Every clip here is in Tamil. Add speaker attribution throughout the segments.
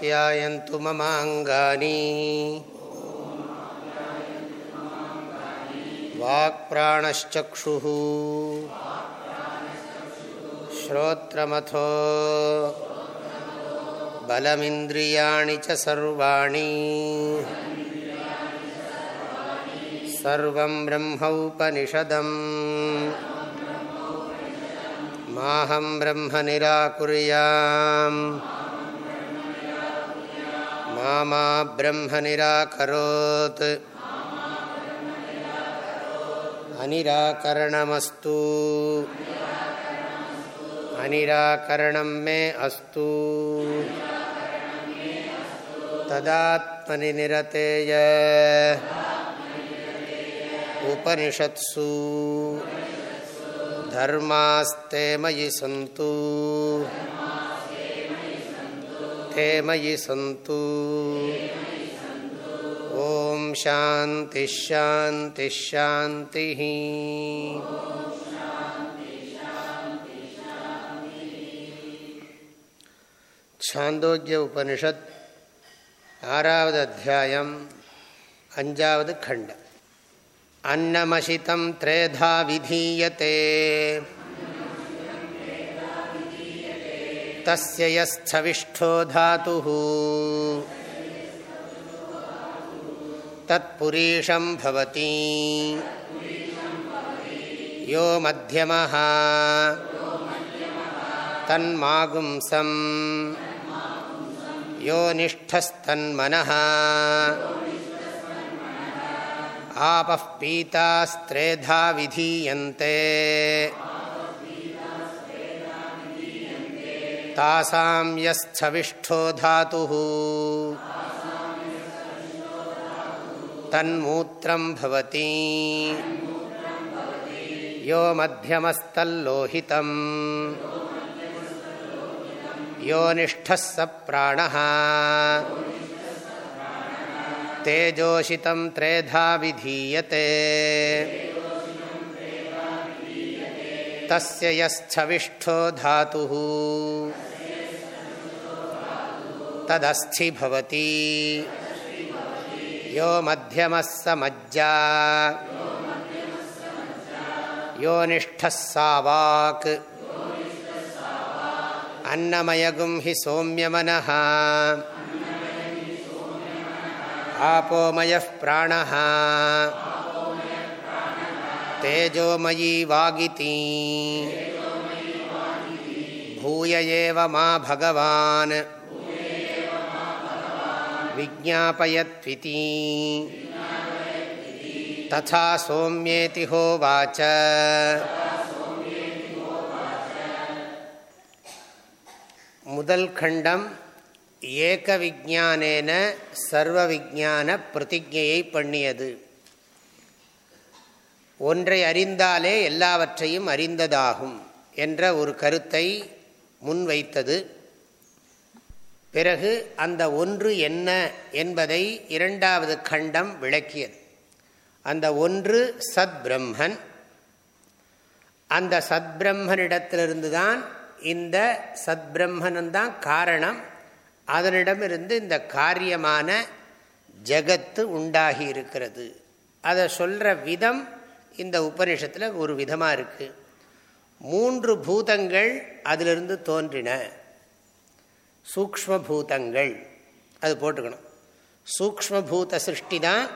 Speaker 1: आप्यायन्तु ममाङ्गानि। वाक्प्राणश्चक्षुः। श्रोत्रमथो। बलमिन्द्रियाणि च सर्वाणि। सर्वं ब्रह्मौपनिषदम्। माहं ब्रह्म निराकुर्याम् मा मा ब्रह्म निराकरोत्। अनिराकरणमस्तु। अनिराकरणं मे अस्तु। तदात्मनि निरतेय उपनिषत्सु। धर्मास्ते मयि सन्तु। हे मयि सन्तु। ॐ शान्तिश्शान्तिश्शान्तिः छान्दोग्य उपनिषत् आरावद् अध्यायम् अञ्जावद् खण्ड अन्नमशितं त्रेधा तस्य यस्थविष्ठो धातुः। तत्पुरीशं भवति। यो मध्यमः। तन्मागुंसम्। यो निष्ठस्तन्मनः। आपः पीतास्त्रेधा विधीयन्ते तासां यस्थविष्ठो धातुः। तन्मूत्रं भवति। यो मध्यमस्तल्लोहितम्। यो निष्ठः स प्राणः। तेजोषितं त्रेधा विधीयते। तस्य यस्थविष्ठो धातुः। तदस्थि भवति यो मध्यमः स मज्जा यो निष्ठः सा वाक् अन्नमयगुं हि सौम्यमनः आपोमयः प्राणः तेजोमयी वागिती भूय एव मा भगवान् विज्ञापयत्विति तथा सौम्येति होवाच முதல் கண்டம் ஏக விஜானேன சர்வ விஜான பிரதிஜையை பண்ணியது ஒன்றை அறிந்தாலே எல்லாவற்றையும் அறிந்ததாகும் என்ற ஒரு கருத்தை முன்வைத்தது பிறகு அந்த ஒன்று என்ன என்பதை இரண்டாவது கண்டம் விளக்கியது. அந்த ஒன்று சத் பிரம்மன் அந்த சத் பிரம்மனிடத்திலிருந்து தான் இந்த சத் பிரம்மனந்தான் காரணம். அதனிடமிருந்து இந்த காரியமான ஜகத்து உண்டாகி இருக்கிறது அதை சொல்கிற விதம் இந்த உபனிஷத்தில் ஒரு விதமாக இருக்குது மூன்று பூதங்கள் அதிலிருந்து தோன்றின. சூக்மபூதங்கள் அது போட்டுக்கணும். சூக்மபூத சிருஷ்டி தான்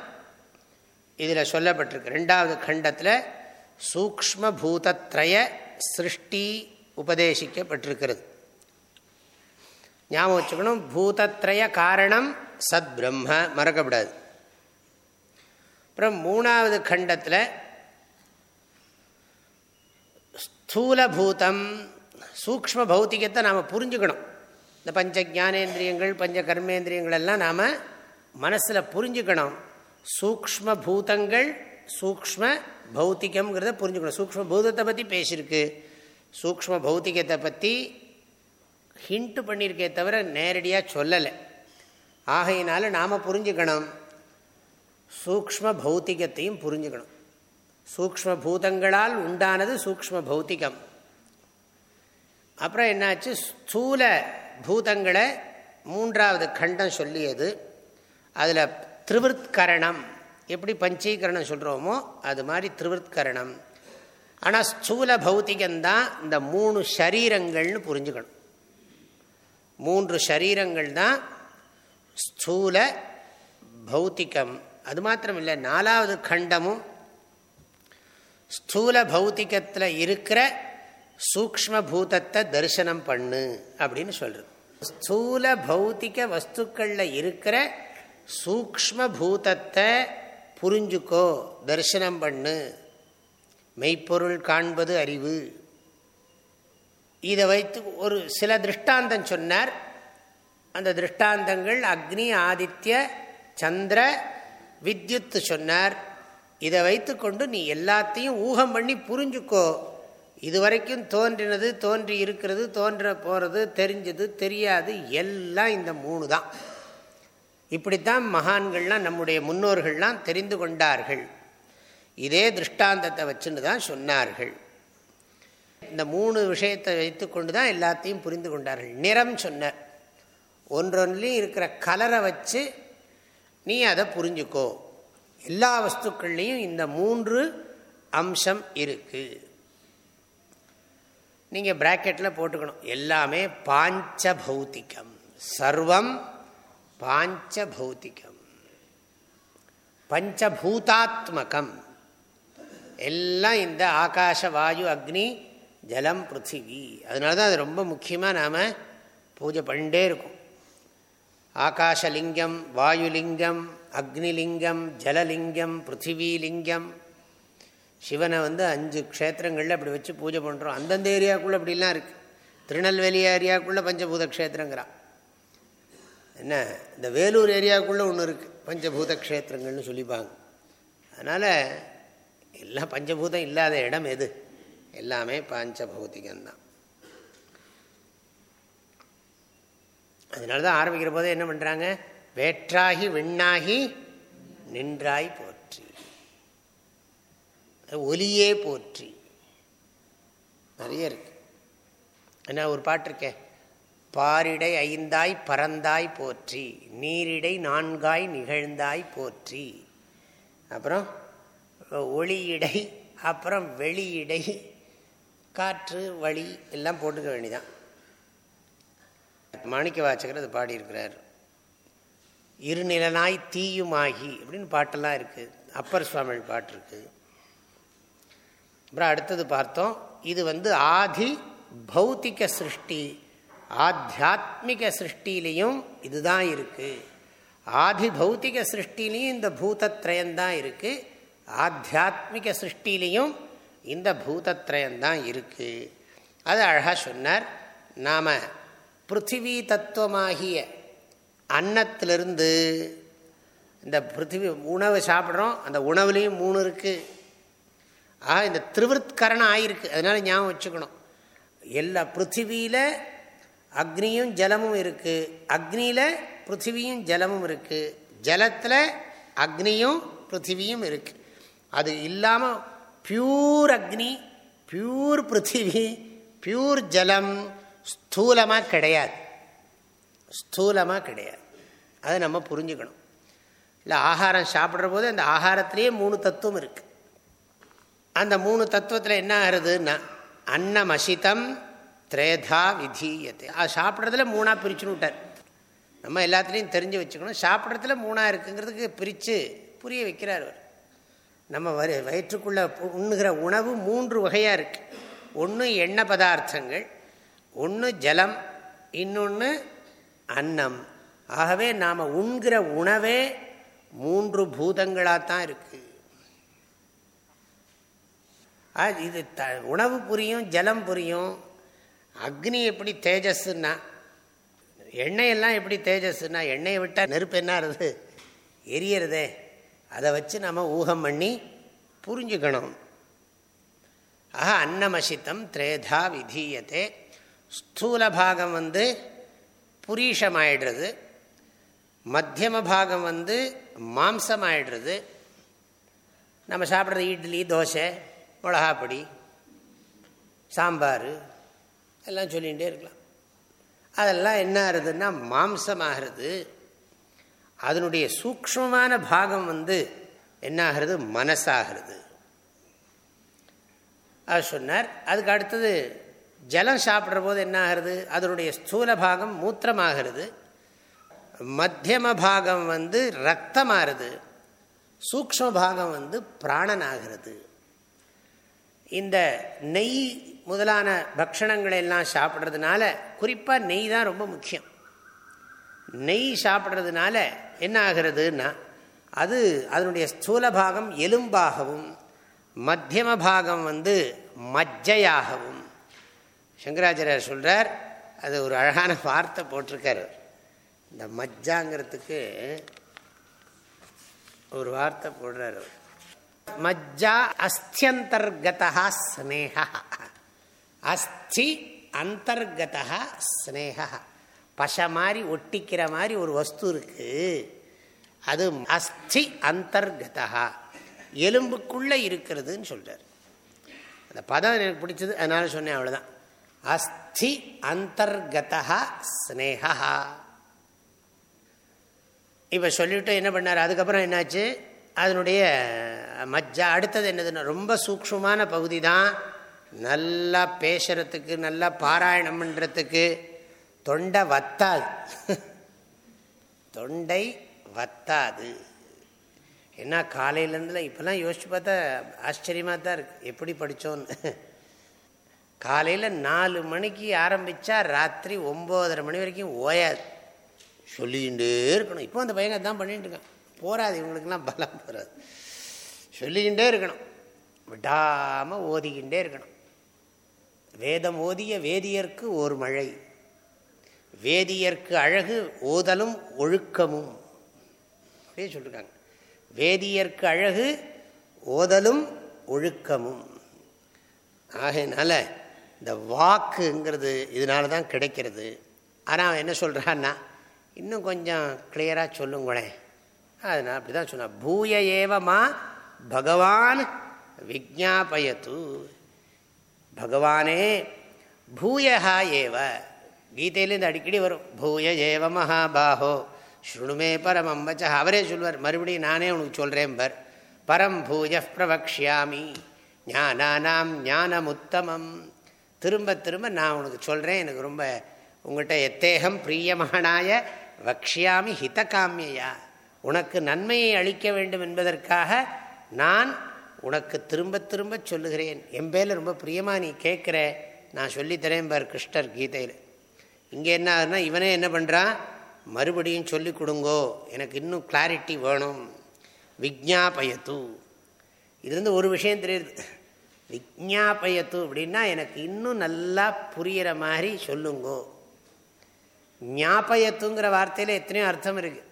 Speaker 1: இதில் சொல்லப்பட்டிருக்கு. ரெண்டாவது கண்டத்தில் சூக்மபூதத்ரய சிருஷ்டி உபதேசிக்கப்பட்டிருக்கிறது. ஞாபகம் வச்சுக்கணும். பூதத்ரய காரணம் சத் பிரம்ம மறக்கப்படாது. அப்புறம் மூணாவது கண்டத்தில் ஸ்தூல பூதம் சூக்ம பௌத்திகத்தை நாம் புரிஞ்சுக்கணும். இந்த பஞ்ச ஜானேந்திரியங்கள் பஞ்ச கர்மேந்திரியங்கள் எல்லாம் நாம் மனசில் புரிஞ்சுக்கணும். சூக்ம பூதங்கள் சூக்ம பௌத்திகம்ங்கிறத புரிஞ்சுக்கணும். சூக்ம பூதத்தை பற்றி பேசியிருக்கு. சூக்ம பௌத்திகத்தை பற்றி ஹிண்ட்டு பண்ணியிருக்கே தவிர நேரடியாக சொல்லலை. ஆகையினால நாம் புரிஞ்சுக்கணும். சூக்ம பௌத்திகத்தையும் புரிஞ்சுக்கணும். சூக்ம பூதங்களால் உண்டானது சூக்ம பௌத்திகம். அப்புறம் என்னாச்சு? ஸ்தூல பூதங்களை மூன்றாவது கண்டம் சொல்லியது. அதில் திருவிற்கரணம் எப்படி பஞ்சீகரணம் சொல்கிறோமோ அது மாதிரி திருவிற்கரணம் ஆனால் ஸ்தூல பௌத்திகம்தான் இந்த மூணு ஷரீரங்கள்னு புரிஞ்சுக்கணும். மூன்று ஷரீரங்கள் தான் ஸ்தூல பௌத்திகம். அது மாத்திரம் இல்லை நாலாவது கண்டமும் ஸ்தூல பௌத்திகத்தில் இருக்கிற சூக்ம பூதத்தை தரிசனம் பண்ணு அப்படின்னு சொல்கிறது ஸ்தூல பௌத்திக வஸ்துக்களில் இருக்கிற சூக்ம பூதத்தை புரிஞ்சுக்கோ தரிசனம் பண்ணு. மெய்ப்பொருள் காண்பது அறிவு. இதை வைத்து ஒரு சில திருஷ்டாந்தம் சொன்னார். அந்த திருஷ்டாந்தங்கள் அக்னி ஆதித்ய சந்திர வித்யுத்து சொன்னார். இதை வைத்து கொண்டு நீ எல்லாத்தையும் ஊகம் பண்ணி புரிஞ்சுக்கோ. இதுவரைக்கும் தோன்றினது தோன்றி இருக்கிறது தோன்ற போகிறது தெரிஞ்சது தெரியாது எல்லாம் இந்த மூணு தான். இப்படித்தான் மகான்கள்லாம் நம்முடைய முன்னோர்கள்லாம் தெரிந்து கொண்டார்கள். இதே திருஷ்டாந்தத்தை வச்சுன்னு தான் சொன்னார்கள். இந்த மூணு விஷயத்தை வைத்துக்கொண்டு தான் எல்லாத்தையும் புரிந்து கொண்டார்கள். நிறம் சொன்னார் ஒன்றொன்றிலையும் இருக்கிற கலரை வச்சு நீ அதை புரிஞ்சுக்கோ. எல்லா வஸ்துக்கள்லேயும் இந்த மூன்று அம்சம் இருக்குது நீங்கள் ப்ராக்கெட்டில் போட்டுக்கணும். எல்லாமே பாஞ்ச பௌத்திகம் சர்வம் பாஞ்ச பௌத்திகம் பஞ்சபூதாத்மகம். எல்லாம் இந்த ஆகாஷ வாயு அக்னி ஜலம் பிருத்திவி. அதனால தான் அது ரொம்ப முக்கியமாக நாம் பூஜை பண்ணிட்டே இருக்கும். ஆகாஷலிங்கம் வாயுலிங்கம் அக்னிலிங்கம் ஜலலிங்கம் பிருத்திவிலிங்கம் சிவனை வந்து அஞ்சு க்ஷேத்திரங்களில் அப்படி வச்சு பூஜை பண்ணுறோம் அந்தந்த ஏரியாவுக்குள்ளே அப்படிலாம் இருக்குது திருநெல்வேலி ஏரியாவுக்குள்ளே பஞ்சபூத க்ஷேத்திரங்கிறான் என்ன? இந்த வேலூர் ஏரியாவுக்குள்ளே ஒன்று இருக்குது பஞ்சபூத க்ஷேத்திரங்கள்னு சொல்லிப்பாங்க. அதனால் எல்லாம் பஞ்சபூதம் இல்லாத இடம் எது? எல்லாமே பஞ்சபௌதிகம்தான். அதனால தான் ஆரம்பிக்கிற போதே என்ன பண்ணுறாங்க வேற்றாகி விண்ணாகி நின்றாய் ஒலியே போற்றி. நிறைய இருக்கு. என்ன ஒரு பாட்டு இருக்கேன் பாரிடை ஐந்தாய் பறந்தாய் போற்றி நீரிடை நான்காய் நிகழ்ந்தாய் போற்றி. அப்புறம் ஒளியிடை அப்புறம் வெளியிடை காற்று வழி எல்லாம் போட்டுக்க வேண்டிதான். மாணிக்க வாச்சகர் அது பாடியிருக்கிறார். இருநிலனாய் தீயுமாகி அப்படின்னு பாட்டெல்லாம் இருக்குது அப்பர் சுவாமி பாட்டு இருக்குது அப்புறம் அடுத்தது பார்த்தோம். இது வந்து ஆதி பௌத்திக சிருஷ்டி. ஆத்தியாத்மிக சிருஷ்டிலையும் இதுதான் இருக்குது ஆதி பௌத்திக சிருஷ்டிலையும் இந்த பூதத்ரயம்தான் இருக்குது ஆத்தியாத்மிக சிருஷ்டிலையும் இந்த பூதத்ரயம்தான் இருக்குது அது அழகாக சொன்னார். நாம் பிருத்திவி தத்துவமாகிய அன்னத்திலிருந்து இந்த பிருத்திவி உணவு சாப்பிட்றோம். அந்த உணவுலேயும் மூணு இருக்குது ஆக இந்த திருவருத்கரணம் ஆயிருக்கு. அதனால் ஞாபகம் வச்சுக்கணும். எல்லா பிருத்திவியில் அக்னியும் ஜலமும் இருக்குது அக்னியில் பிருத்திவியும் ஜலமும் இருக்குது ஜலத்தில் அக்னியும் பிருத்திவியும் இருக்குது அது இல்லாமல் பியூர் அக்னி பியூர் பிருத்திவி பியூர் ஜலம் ஸ்தூலமாக கிடையாது. ஸ்தூலமாக கிடையாது. அதை நம்ம புரிஞ்சுக்கணும். இல்லை ஆகாரம் சாப்பிட்ற போது அந்த ஆகாரத்திலேயே மூணு தத்துவம் இருக்குது அந்த மூணு தத்துவத்தில் என்ன ஆகுதுன்னா அன்னமசிதம் திரேதா விதீயத்தை அது சாப்பிட்றதுல மூணாக பிரிச்சுன்னு விட்டார். நம்ம எல்லாத்துலேயும் தெரிஞ்சு வச்சுக்கணும். சாப்பிட்றதுல மூணாக இருக்குங்கிறதுக்கு பிரித்து புரிய வைக்கிறார் அவர். நம்ம வரி வயிற்றுக்குள்ளே உண்ணுகிற உணவு மூன்று வகையாக இருக்குது ஒன்று எண்ணெய் பதார்த்தங்கள் ஒன்று ஜலம் இன்னொன்று அன்னம். ஆகவே நாம் உண்கிற உணவே மூன்று பூதங்களாக தான் இருக்குது இது த உணவு புரியும் ஜலம் புரியும். அக்னி எப்படி தேஜஸ்ன்னா எண்ணெயெல்லாம் எப்படி தேஜஸ்ன்னா எண்ணெயை விட்டால் நெருப்பு என்ன இருது எரியறதே. அதை வச்சு நம்ம ஊகம் பண்ணி புரிஞ்சுக்கணும். ஆக அன்னமசித்தம் திரேதா விதீயத்தை ஸ்தூல பாகம் வந்து புரீஷமாயிடுறது. மத்தியம பாகம் வந்து மாம்சமாயிடுறது. நம்ம சாப்பிட்றது இட்லி தோசை மிளகாப்பொடி சாம்பார் எல்லாம் சொல்லிகிட்டே இருக்கலாம். அதெல்லாம் என்ன ஆகுதுன்னா மாம்சமாகிறது. அதனுடைய சூக்மமான பாகம் வந்து என்ன ஆகிறது? மனசாகிறது. அது சொன்னார். அதுக்கு அடுத்தது ஜலம் சாப்பிட்ற போது என்ன ஆகிறது? அதனுடைய ஸ்தூல பாகம் மூத்திரமாகிறது. மத்தியம பாகம் வந்து ரத்தமாகிறது. சூக்ம பாகம் வந்து பிராணனாகிறது. இந்த நெய் முதலான பக்ஷணங்களை எல்லாம் சாப்பிட்றதுனால குறிப்பாக நெய் தான் ரொம்ப முக்கியம். நெய் சாப்பிட்றதுனால என்ன ஆகிறதுன்னா அது அதனுடைய ஸ்தூல பாகம் எலும்பாகவும் மத்தியம பாகம் வந்து மஜ்ஜையாகவும். சங்கராச்சாரியர் சொல்கிறார் அது ஒரு அழகான வார்த்தை போட்டிருக்கார். இந்த மஜ்ஜாங்கிறதுக்கு ஒரு வார்த்தை போடுறார் மஜ்ஜா அஸ்தியந்தர்கதா ஸ்னேகா அஸ்தி அந்தர்கதா ஸ்னேகா பச மாதிரி ஒட்டிக்கிற மாதிரி ஒரு வஸ்து இருக்கு. அது அஸ்தி அந்தர்கதா எலும்புக்குள்ளே இருக்கிறதுன்னு சொல்கிறார் அந்த பதம் எனக்கு பிடிச்சது அதனால சொன்னேன் அவ்வளோதான் அஸ்தி அந்தர்கதா ஸ்னேகா இப்போ சொல்லிவிட்டு என்ன பண்ணார்? அதுக்கப்புறம் என்னாச்சு? அதனுடைய மஜ்ஜா அடுத்தது என்னதுன்னா ரொம்ப சூக்ஷமான பகுதி தான் நல்லா பேசுறதுக்கு நல்லா பாராயணம் பண்ணுறதுக்கு தொண்டை வத்தாது. தொண்டை வத்தாது. என்ன காலையிலேருந்துல இப்போல்லாம் யோசிச்சு பார்த்தா ஆச்சரியமாக தான் இருக்குது எப்படி படித்தோன்னு காலையில் நாலு மணிக்கு ஆரம்பித்தா ராத்திரி ஒம்போதரை மணி வரைக்கும் ஓயாது. சொல்லிகிட்டே இருக்கணும். இப்போ அந்த பையன் தான் பண்ணிட்டு இருக்கான். போகாது இவங்களுக்கெல்லாம் பலம் போகாது சொல்லிக்கிட்டே இருக்கணும். விடாமல் ஓதிக்கிட்டே இருக்கணும். வேதம் ஓதிய வேதியர்க்கு ஒரு மழை. வேதியர்க்கு அழகு ஓதலும் ஒழுக்கமும். அப்படியே சொல்லியிருக்காங்க வேதியர்க்கு அழகு ஓதலும் ஒழுக்கமும். ஆகையினால இந்த வாக்குங்கிறது இதனால தான் கிடைக்கிறது. ஆனால் என்ன சொல்கிறான்னா இன்னும் கொஞ்சம் கிளியராக சொல்லுங்களேன். அதனால் அப்படி தான் சொன்ன பூய ஏவமா பகவான் விஜாபயத்து பகவானே பூயஹா ஏவ. கீதையிலேருந்து அடிக்கடி வரும். பூய ஏவ மகாபாஹோ ஸ்ருணுமே பரமம் வச்ச அவரே சொல்வார் மறுபடியும் நானே உனக்கு சொல்கிறேன் பர் பரம் பூஜ பிரவக்ஷாமி ஞானானாம் ஞானமுத்தமம். திரும்ப திரும்ப நான் உனக்கு சொல்கிறேன் எனக்கு ரொம்ப உங்கள்கிட்ட எத்தேகம் பிரியமானாய வக்ஷியாமி ஹிதகாமியா உனக்கு நன்மையை அளிக்க வேண்டும் என்பதற்காக நான் உனக்கு திரும்ப திரும்ப சொல்லுகிறேன். என் பேரில் ரொம்ப பிரியமாக நீ கேட்குற நான் சொல்லித்தரேன் பார் கிருஷ்ணர் கீதையில். இங்கே என்ன ஆகுதுன்னா இவனே என்ன பண்ணுறான் மறுபடியும் சொல்லி கொடுங்கோ எனக்கு இன்னும் கிளாரிட்டி வேணும். விஜாபயத்து இதுலேருந்து ஒரு விஷயம் தெரியுது. விஜாபயத்து அப்படின்னா எனக்கு இன்னும் நல்லா புரிகிற மாதிரி சொல்லுங்கோ. ஞாபயத்துங்கிற வார்த்தையில் எத்தனையோ அர்த்தம் இருக்குது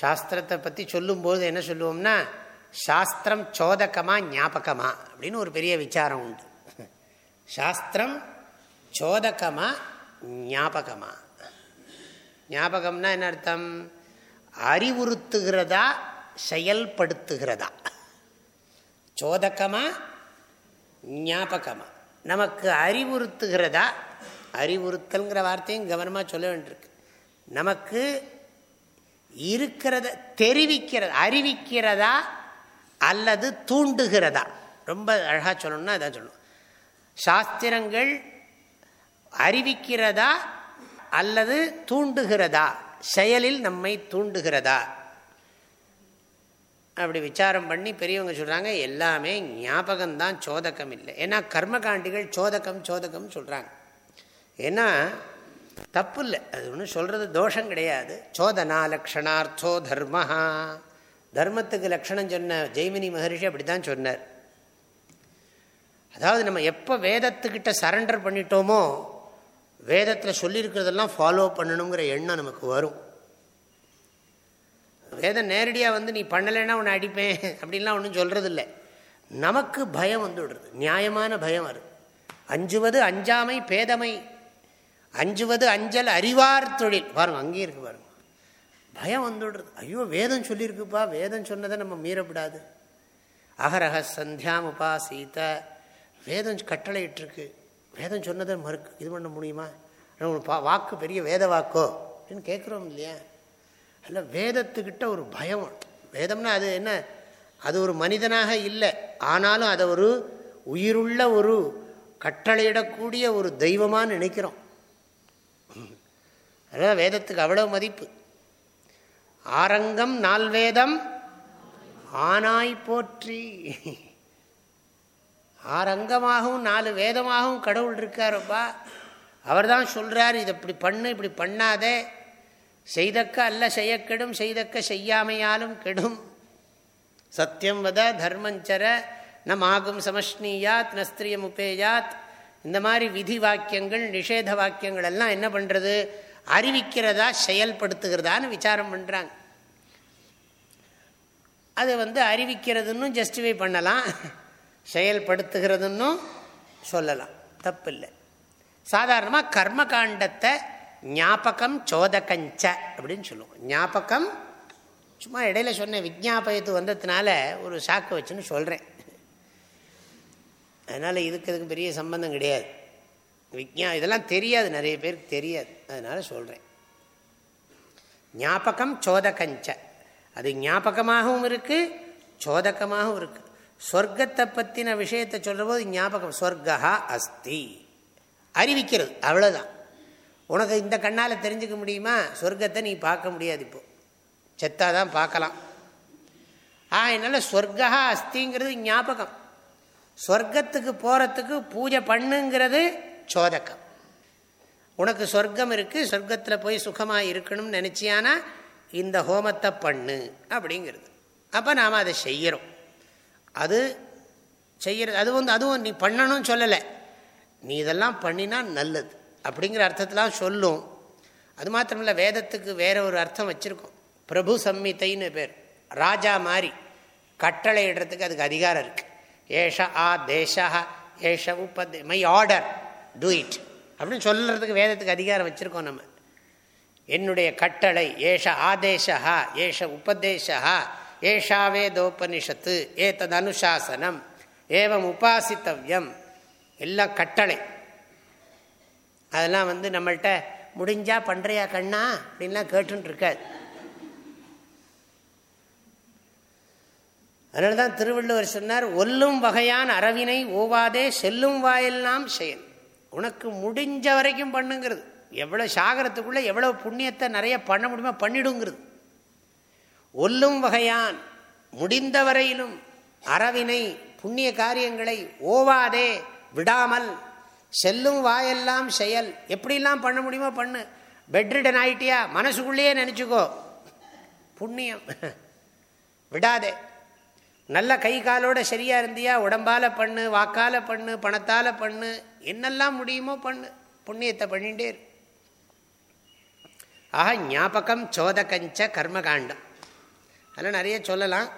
Speaker 1: சாஸ்திரத்தை பற்றி சொல்லும்போது என்ன சொல்லுவோம்னா சாஸ்திரம் சோதகமா ஞாபகமா? அப்படின்னு ஒரு பெரிய விசாரம் உண்டு. சாஸ்திரம் சோதகமா ஞாபகமா? ஞாபகம்னா என்ன அர்த்தம்? அறிவுறுத்துகிறதா செயல்படுத்துகிறதா? சோதகமா ஞாபகமா? நமக்கு அறிவுறுத்துகிறதா? அறிவுறுத்தல்ங்கிற வார்த்தையும் கவனமாக சொல்ல வேண்டியிருக்கு. நமக்கு இருக்கிறத தெரிவிக்கிறது அறிவிக்கிறதா அல்லது தூண்டுகிறதா? ரொம்ப அழகாக சொல்லணும்னா அதான் சொல்லணும். சாஸ்திரங்கள் அறிவிக்கிறதா அல்லது தூண்டுகிறதா? செயலில் நம்மை தூண்டுகிறதா? அப்படி விசாரம் பண்ணி பெரியவங்க சொல்கிறாங்க எல்லாமே ஞாபகம்தான் சோதகம் இல்லை ஏன்னா கர்மகாண்டிகள் சோதகம் சோதகம் சொல்கிறாங்க ஏன்னா தப்பு இல்லை அது ஒன்றும் சொல்கிறது தோஷம் கிடையாது. சோதனா லக்ஷணார்த்தோ தர்மஹா. தர்மத்துக்கு லக்ஷணம் சொன்ன ஜெய்மினி மகரிஷி அப்படி தான் சொன்னார். அதாவது நம்ம எப்போ வேதத்துக்கிட்ட சரண்டர் பண்ணிட்டோமோ வேதத்தில் சொல்லியிருக்கிறதெல்லாம் ஃபாலோ பண்ணணுங்கிற எண்ணம் நமக்கு வரும். வேதம் நேரடியாக வந்து நீ பண்ணலைன்னா உன்னை அடிப்பேன் அப்படின்லாம் ஒன்றும் சொல்கிறதில்ல நமக்கு பயம் வந்து விடுறது. நியாயமான பயம் வருது அஞ்சுவது அஞ்சாமை பேதமை. அஞ்சுவது அஞ்சல் அறிவார் தொழில். பாருங்க அங்கேயும் இருக்கு பாருங்க. பயம் வந்துடுறது. ஐயோ வேதம் சொல்லியிருக்குப்பா. வேதம் சொன்னதை நம்ம மீறப்படாது. அகரக சந்தியாம் உபாசீத. வேதம் கட்டளையிட்டிருக்கு. வேதம் சொன்னதை மறுக்கு. இது பண்ண முடியுமா? வாக்கு பெரிய வேத வாக்கோ? அப்படின்னு கேட்குறோம் இல்லையா? அல்ல வேதத்துக்கிட்ட ஒரு பயம். வேதம்னா அது என்ன? அது ஒரு மனிதனாக இல்லை. ஆனாலும் அதை ஒரு உயிருள்ள ஒரு கட்டளையிடக்கூடிய ஒரு தெய்வமாக நினைக்கிறோம். அதான் வேதத்துக்கு அவ்வளோ மதிப்பு. ஆரங்கம் நால்வேதம் ஆனாய் போற்றி. ஆரங்கமாகவும் நாலு வேதமாகவும் கடவுள் இருக்காருப்பா அவர் தான் சொல்கிறார் இதை இப்படி பண்ணு இப்படி பண்ணாதே. செய்தக்க அல்ல செய்யக்கெடும் செய்தக்க செய்யாமையாலும் கெடும். சத்தியம் வத தர்மஞ்சர நம் ஆகும் சமஷ்னீயாத் நஸ்திரியம் உபேயாத் இந்த மாதிரி விதி வாக்கியங்கள் நிஷேத வாக்கியங்கள் எல்லாம் என்ன பண்ணுறது அறிவிக்கிறதா செயல்படுத்துகிறதான்னு விசாரம் பண்ணுறாங்க அது வந்து அறிவிக்கிறதுன்னு ஜஸ்டிஃபை பண்ணலாம் செயல்படுத்துகிறதுன்னு சொல்லலாம். தப்பில்லை. சாதாரணமாக கர்மகாண்டத்தை ஞாபகம் சோதகஞ்ச அப்படின்னு சொல்லுவோம். ஞாபகம் சும்மா இடையில சொன்ன விஜாபயத்து வந்ததுனால ஒரு சாக்கு வச்சுன்னு சொல்கிறேன் அதனால் இதுக்கு இதுக்கு பெரிய சம்பந்தம் கிடையாது. விஜா இதெல்லாம் தெரியாது நிறைய பேருக்கு தெரியாது. அதனால் சொல்கிறேன் ஞாபகம் சோதகஞ்ச. அது ஞாபகமாகவும் இருக்குது சோதகமாகவும் இருக்குது சொர்க்கத்தை பற்றின விஷயத்தை சொல்கிற போது ஞாபகம் சொர்க்கா அஸ்தி. அறிவிக்கிறது அவ்வளோதான் உனக்கு இந்த கண்ணால் தெரிஞ்சுக்க முடியுமா? சொர்க்கத்தை நீ பார்க்க முடியாது இப்போ. செத்தாதான் பார்க்கலாம். ஆ என்னால் சொர்க்கா அஸ்திங்கிறது ஞாபகம். சொர்க்கத்துக்கு போகிறதுக்கு பூஜை பண்ணுங்கிறது சோதக்கம் உனக்கு சொர்க்கம் இருக்குது சொர்க்கத்தில் போய் சுகமாக இருக்கணும்னு நினச்சியானா இந்த ஹோமத்தை பண்ணு அப்படிங்கிறது. அப்போ நாம் அதை செய்கிறோம் அது செய்கிறது அது வந்து அதுவும் நீ பண்ணணும்னு சொல்லலை. நீ இதெல்லாம் பண்ணினா நல்லது அப்படிங்கிற அர்த்தத்தெலாம் சொல்லும். அது மாத்திரமில்ல வேதத்துக்கு வேற ஒரு அர்த்தம் வச்சுருக்கோம். பிரபு சம்மித்தைன்னு பேர். ராஜா மாதிரி கட்டளை இடுறதுக்கு அதுக்கு அதிகாரம் இருக்குது ஏஷ ஆ தேஷா ஏஷ உப்பத் மை ஆர்டர். டூ இட் அப்படின்னு சொல்லுறதுக்கு வேதத்துக்கு அதிகாரம் வச்சுருக்கோம் நம்ம. என்னுடைய கட்டளை ஏஷ ஆதேசா ஏஷ உபதேசா ஏஷா வேதோபனிஷத்து ஏத்தது அனுசாசனம் ஏவம் உபாசித்தவ்யம் எல்லாம் கட்டளை. அதெல்லாம் வந்து நம்மள்கிட்ட முடிஞ்சா பண்ணுறியா கண்ணா? அப்படின்லாம் கேட்டுருக்காது அதனால தான் திருவள்ளுவர் சொன்னார் ஒல்லும் வகையான அறவினை ஓவாதே செல்லும் வாயெல்லாம் செயல் உனக்கு முடிஞ்ச வரைக்கும் பண்ணுங்கிறது. எவ்வளோ சாகரத்துக்குள்ளே எவ்வளோ புண்ணியத்தை நிறைய பண்ண முடியுமோ பண்ணிடுங்கிறது. ஒல்லும் வகையான் முடிந்த வரையிலும் அறவினை புண்ணிய காரியங்களை ஓவாதே விடாமல் செல்லும் வாயெல்லாம் செயல். எப்படிலாம் பண்ண முடியுமோ பண்ணு. பெட்ரிடன் ஆயிட்டியா? மனசுக்குள்ளேயே நினச்சிக்கோ. புண்ணியம். விடாதே. நல்ல கை காலோட சரியா இருந்தியா? உடம்பால பண்ணு வாக்கால பண்ணு பணத்தால பண்ணு. என்னெல்லாம் முடியுமோ பண்ணு. புண்ணியத்தை பண்ணிட்டே இரு. ஆக ஞாபகம் சோதகஞ்ச கர்மகாண்டம். அதெல்லாம் நிறைய சொல்லலாம்.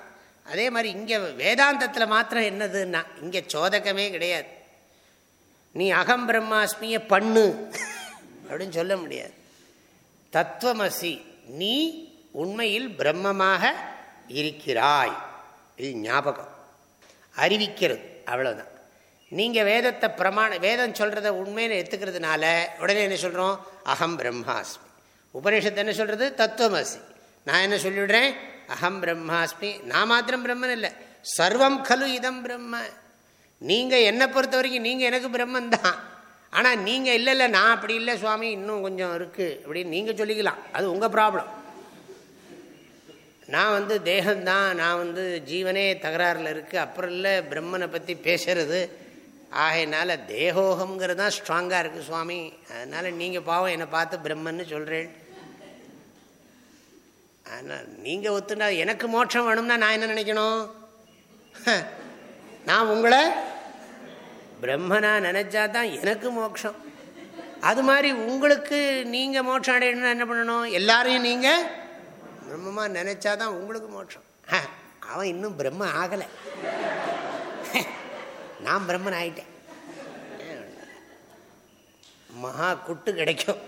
Speaker 1: அதே மாதிரி இங்கே வேதாந்தத்தில் மாத்திரம் என்னதுன்னா இங்கே சோதகமே கிடையாது. நீ அகம் பிரம்மாஸ்மியை பண்ணு. அப்படின்னு சொல்ல முடியாது. தத்துவமசி நீ உண்மையில் பிரம்மமாக இருக்கிறாய். இது ஞாபகம். அறிவிக்கிறது. அவ்வளோதான் நீங்கள் வேதத்தை பிரமாண வேதம் சொல்கிறத உண்மைன்னு எடுத்துக்கிறதுனால உடனே என்ன சொல்கிறோம் அகம் பிரம்மாஸ்மி. உபனிஷத்து என்ன சொல்கிறது தத்துவமசி. நான் என்ன சொல்லிவிடுறேன்? அகம் பிரம்மாஸ்மி. நான் மாத்திரம் பிரம்மன் இல்லை. சர்வம் கலு இதம் பிரம்ம. நீங்கள் என்னை பொறுத்த வரைக்கும் நீங்கள் எனக்கு பிரம்மன் தான் ஆனால் நீங்கள் இல்லை இல்லை நான் அப்படி இல்லை சுவாமி இன்னும் கொஞ்சம் இருக்குது அப்படின்னு நீங்கள் சொல்லிக்கலாம். அது உங்கள் ப்ராப்ளம் நான் வந்து தேகம்தான். நான் வந்து ஜீவனே தகராறில் இருக்குது அப்புறம் இல்லை பிரம்மனை பற்றி பேசுறது. ஆகையினால தேகோகம்ங்கிறது தான் ஸ்ட்ராங்காக இருக்குது சுவாமி. அதனால் நீங்கள் பாவம் என்னை பார்த்து பிரம்மன்னு சொல்கிறேன் ஆனால் நீங்கள் ஒத்துனா எனக்கு மோட்சம் வேணும்னா நான் என்ன நினைக்கணும்? நான் உங்களை பிரம்மனா நினச்சா தான் எனக்கு மோட்சம். அது மாதிரி உங்களுக்கு நீங்கள் மோட்சம் அடையணும்னா என்ன பண்ணணும்? எல்லாரையும் நீங்கள் பிரம்மமாக நினச்சா தான் உங்களுக்கு மோட்சம். அவன் இன்னும் பிரம்ம ஆகலை. நான் பிரம்மன் ஆயிட்டேன். மகா குட்டு கிடைக்கும்.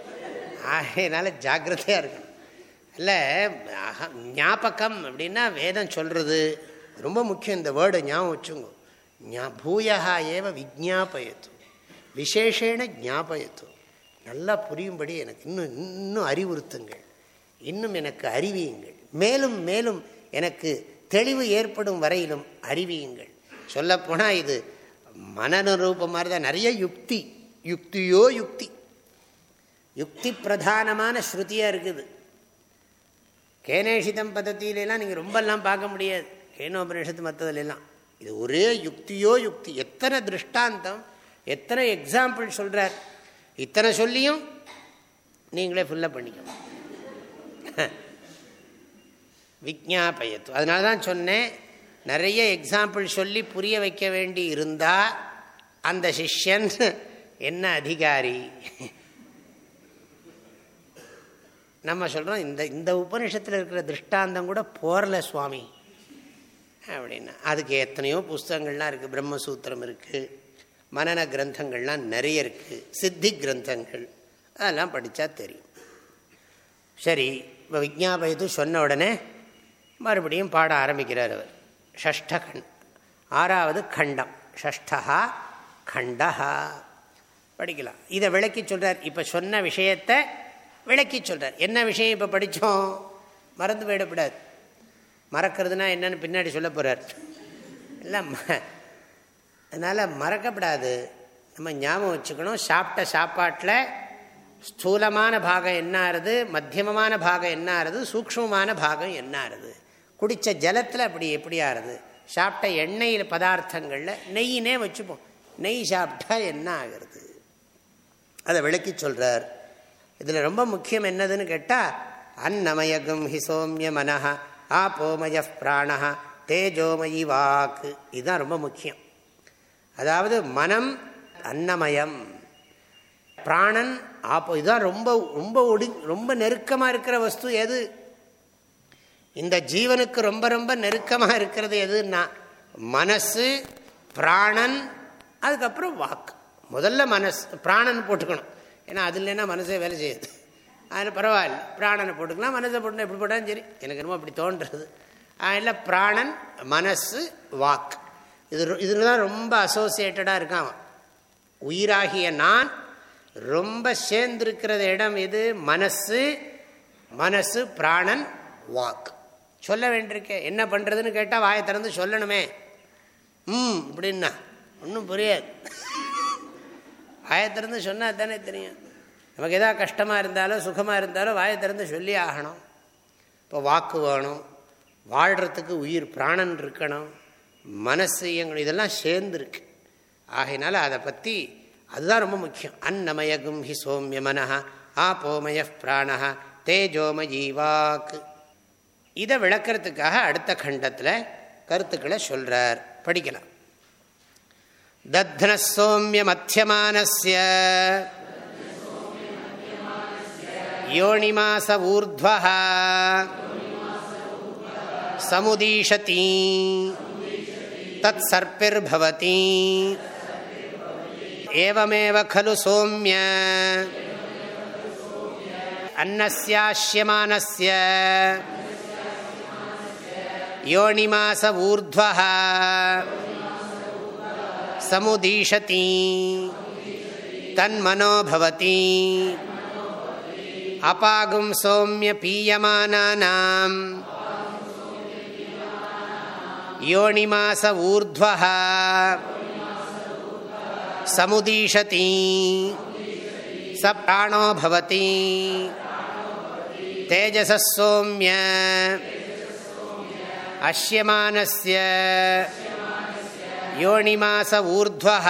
Speaker 1: ஆகையினால ஜாக்கிரதையாக இருக்கணும் இல்லை ஞாபகம் அப்படின்னா வேதம் சொல்கிறது ரொம்ப முக்கியம் இந்த வேர்டை ஞாபகம் வச்சுங்க. பூயா ஏவ விஜாபயத்து விசேஷேன ஜாபயத்து நல்லா புரியும்படி எனக்கு இன்னும் இன்னும் அறிவுறுத்துங்கள். இன்னும் எனக்கு அறிவியுங்கள். மேலும் மேலும் எனக்கு தெளிவு ஏற்படும் வரையிலும் அறிவியுங்கள். சொல்லப்போனால் இது மனநரூபம் மாதிரி தான் நிறைய யுக்தி. யுக்தியோ யுக்தி. யுக்தி பிரதானமான ஸ்ருதியாக இருக்குது. கேனேஷிதம் பதத்திலெல்லாம் நீங்கள் ரொம்பலாம் பார்க்க முடியாது. கேனோபனிஷத்து மற்றதுலாம் இது ஒரே யுக்தியோ யுக்தி. எத்தனை திருஷ்டாந்தம் எத்தனை எக்ஸாம்பிள் சொல்கிறார் இத்தனை சொல்லியும் நீங்களே ஃபுல்லாக பண்ணிக்கணும். விஜாபயத்து அதனால தான் சொன்னேன் நிறைய எக்ஸாம்பிள் சொல்லி புரிய வைக்க வேண்டி இருந்தால் அந்த சிஷ்யன் என்ன அதிகாரி? நம்ம சொல்கிறோம் இந்த இந்த உபநிஷத்தில் இருக்கிற திருஷ்டாந்தம் கூட போரல சுவாமி. அப்படின்னா அதுக்கு எத்தனையோ புஸ்தகங்கள்லாம் இருக்குது பிரம்மசூத்திரம் இருக்குது மனன கிரந்தங்கள்லாம் நிறைய இருக்குது சித்தி கிரந்தங்கள் அதெல்லாம் படித்தா தெரியும். சரி இப்போ விஜாபயத்து சொன்ன உடனே மறுபடியும் பாட ஆரம்பிக்கிறார் அவர். ஷஷ்ட கண் ஆறாவது கண்டம். ஷஷ்டா கண்டா படிக்கலாம். இதை விளக்கி சொல்கிறார் இப்போ சொன்ன விஷயத்தை விளக்கி சொல்கிறார் என்ன விஷயம் இப்போ படித்தோம் மறந்து போயிடக்கூடாது. மறக்கிறதுனா என்னன்னு பின்னாடி சொல்ல போகிறார் இல்லை அதனால் மறக்கப்படாது. நம்ம ஞாபகம் வச்சுக்கணும். சாப்பிட்ட சாப்பாட்டில் ஸ்தூலமான பாகம் என்ன ஆறுது? மத்தியமமான பாகம் என்ன ஆறுது? சூக்மமான பாகம் என்ன ஆறுது? குடித்த ஜலத்தில் அப்படி எப்படி ஆறுது சாப்பிட்ட எண்ணெயில் பதார்த்தங்களில் நெய்யினே வச்சுப்போம். நெய் சாப்பிட்டா என்ன ஆகிறது? அதை விளக்கி சொல்கிறார் இதில் ரொம்ப முக்கியம் என்னதுன்னு கேட்டால் அன்னமயகம் ஹி சோமிய மனஹ ஆபோமய பிராண தேஜோமயி வாக்கு. இதுதான் ரொம்ப முக்கியம். அதாவது மனம் அன்னமயம். பிராணன் ஆப்போ இதுதான் ரொம்ப ரொம்ப ஒடி ரொம்ப நெருக்கமாக இருக்கிற வஸ்து எது? இந்த ஜீவனுக்கு ரொம்ப ரொம்ப நெருக்கமாக இருக்கிறது எதுன்னா மனசு பிராணன் அதுக்கப்புறம் வாக்கு. முதல்ல மனசு பிராணன் போட்டுக்கணும். ஏன்னா அது இல்லைன்னா மனசே வேலை செய்யுது. அதில் பரவாயில்ல. பிராணனை போட்டுக்கலாம் மனசை போட்டு எப்படி போட்டாலும் சரி. எனக்கு ரொம்ப அப்படி தோன்றுறது. அதில் பிராணன் மனசு வாக்கு. இது இதில் தான் ரொம்ப அசோசியேட்டடாக இருக்கான் உயிராகிய நான் ரொம்ப சேர்ந்திருக்கிறது இடம் இது மனசு மனசு பிராணன் வாக்கு. சொல்ல வேண்டியிருக்கேன் என்ன பண்ணுறதுன்னு கேட்டால் வாயை திறந்து சொல்லணுமே. ம் அப்படின்னா. ஒன்றும் புரியாது. வாயை திறந்து சொன்னால் தானே தெரியும். நமக்கு எதாவது கஷ்டமாக இருந்தாலும் சுகமாக இருந்தாலும் வாயை திறந்து சொல்லி ஆகணும். இப்போ வாக்கு வேணும். வாழ்கிறதுக்கு உயிர் பிராணன் இருக்கணும். மனசு எங்கள் இதெல்லாம் சேர்ந்துருக்கு. ஆகையினால அதை பற்றி அதுதான் ரொம்ப முக்கியம். அன்னமயகும் ஹி சோமிய மனஹா ஆபோமய பிராணா தேஜோமஜீவாக் இதை விளக்கிறதுக்காக அடுத்த கண்டத்தில் கருத்துக்களை சொல்கிறார் படிக்கலாம். தத்ன சோமிய மத்தியமானஸ்ய योनिमास ऊर्ध्वः समुदीशति तत्सर्पिर्भवति एवमेव खलु सौम्य अन्नस्याश्यमानस्य योनिमास ऊर्ध्वः समुदीशति तन्मनो भवति। अपागुं सौम्य पीयमानानाम् योनिमास ऊर्ध्वः समुदीशति स प्राणो भवति। तेजसः सौम्य अश्यमानस्य। योनिमास ऊर्ध्वः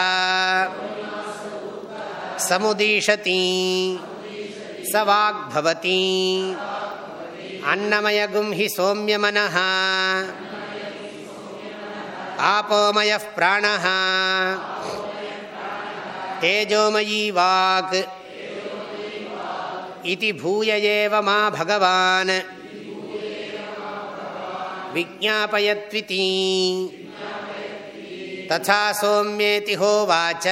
Speaker 1: समुदीशति स वाग्भवति अन्नमयगुं हि सौम्यमनः। आपोमयः प्राणः। तेजोमयी वाक्। इति भूय एव मा भगवान्। விஜாபயத்விதி ததா சோமியேதி ஹோவாச்ச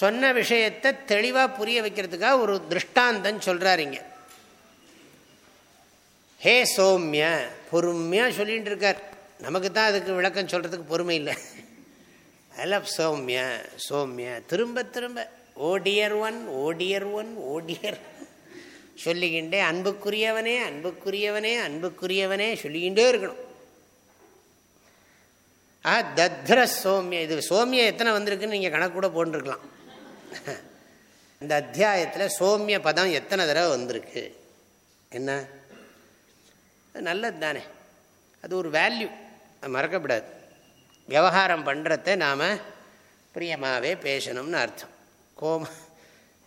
Speaker 1: சொன்ன விஷயத்தை தெளிவாக புரிய வைக்கிறதுக்காக ஒரு திருஷ்டாந்தம் சொல்கிறாருங்க ஹே சோம்ய பொறுமையாக சொல்லிகிட்டு இருக்கார். நமக்கு தான் அதுக்கு விளக்கம் சொல்கிறதுக்கு பொறுமை இல்லை. அதில் சோம்ய சோம்ய திரும்ப திரும்ப. ஓடியர் ஒன் ஓடியர் ஒன் ஓடியர் சொல்லிக்கிண்டே அன்புக்குரியவனே அன்புக்குரியவனே அன்புக்குரியவனே சொல்லிக்கிண்டே இருக்கணும். ஆ தத்ர சோமிய இது சோமியம் எத்தனை வந்திருக்குன்னு நீங்கள் கணக்கு கூட போட்டுருக்கலாம். இந்த அத்தியாயத்தில் சோமிய பதம் எத்தனை தடவை வந்திருக்கு? என்ன? நல்லது தானே அது ஒரு வேல்யூ அது மறக்கப்படாது. விவகாரம் பண்ணுறத நாம் பிரியமாகவே பேசணும்னு அர்த்தம். கோம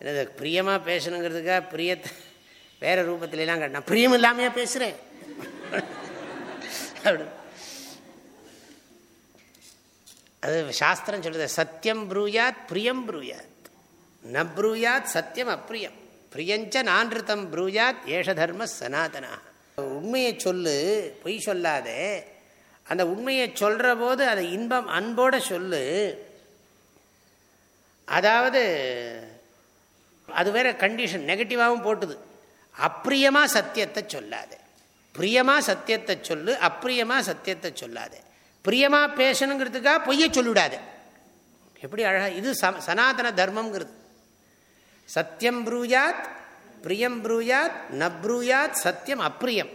Speaker 1: என்னது பிரியமாக பேசணுங்கிறதுக்காக பிரியத்தை வேறு ரூபத்துலலாம் கட்டினா பிரியம் இல்லாமையா பேசுகிறேன் அப்படி. அது சாஸ்திரம் சொல்லுது சத்தியம் ப்ரூயாத் பிரியம் ப்ரூயாத். ந ப்ரூயாத் சத்தியம் அப்ரியம். பிரியஞ்ச நான்ருத்தம் ப்ரூயாத் ஏஷ தர்ம சனாதனா. உண்மையை சொல்லு பொய் சொல்லாதே. அந்த உண்மையை சொல்கிற போது அதை இன்பம் அன்போட சொல்லு. அதாவது அது வேற கண்டிஷன் நெகட்டிவாகவும் போட்டுது. அப்பிரியமாக சத்தியத்தை சொல்லாது. பிரியமாக சத்தியத்தை சொல்லு அப்பிரியமாக சத்தியத்தை சொல்லாது. பிரியமாக பேசணுங்கிறதுக்காக பொய்யை சொல்லிவிடாது. எப்படி அழகா இது சனாதன தர்மங்கிறது சத்தியம் ப்ரூயாத் பிரியம் ப்ரூயாத் ந ப்ரூயாத் சத்தியம் அப்பிரியம்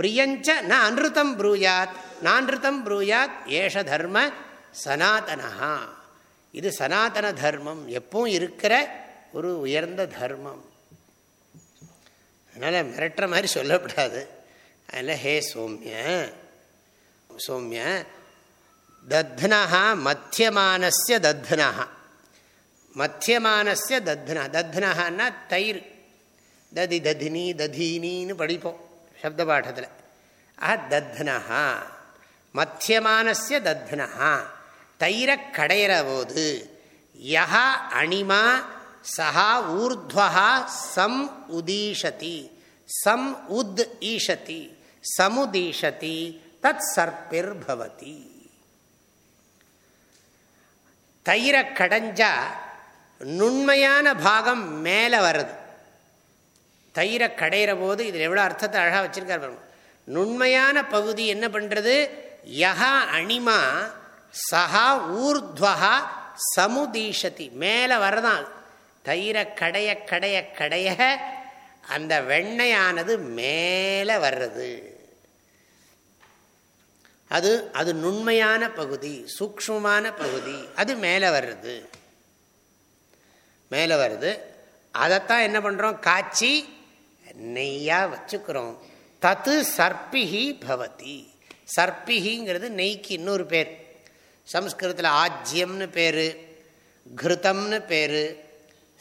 Speaker 1: பிரியஞ்ச ந அன்ருத்தம் ப்ரூயாத் நான்ருத்தம் ப்ரூயாத் ஏஷ தர்ம சனாதனஹா. இது சனாதன தர்மம் எப்பவும் இருக்கிற ஒரு உயர்ந்த தர்மம். அதனால் மிரட்டுற மாதிரி சொல்லப்படாது. அதில் ஹே சோமிய சோமிய தத்னஹா மத்தியமானசிய தத்னஹா மத்தியமானசிய தத்னா தத்னஹான்னா தயிர். ததி ததினி ததீனின்னு படிப்போம் சப்த பாட்டத்தில் ஆஹ தத்னஹா மத்தியமானசிய தத்னஹா தயிரை கடையிற போது யஹா அணிமா சஹா ஊர்த்வா சம் உதீஷதி சம் உத் ஈஷதி சமுதீஷதி தத் சர்பிர் பவதி. தயிரை கடைஞ்சா நுண்மையான பாகம் மேலே வருது. தயிரை கடையிற போது இதில் எவ்வளோ அர்த்தத்தை அழகாக வச்சுருக்கார் பாருங்க. நுண்மையான பகுதி என்ன பண்ணுறது யஹா அணிமா சஹா ஊர்த்வா சமுதீஷதி மேலே வரதான். தயிரை கடைய கடைய கடைய அந்த வெண்ணையானது மேலே வர்றது. அது அது நுண்மையான பகுதி சூக்மமான பகுதி அது மேலே வர்றது. மேலே வருது அதைத்தான் என்ன பண்ணுறோம் காய்ச்சி நெய்யாக வச்சுக்கிறோம். தத்து சர்ப்பிஹி பவதி. சர்ப்பிஹிங்கிறது நெய்க்கு இன்னொரு பேர். சம்ஸ்கிருதத்தில் ஆஜ்யம்னு பேர் கிருத்தம்னு பேர்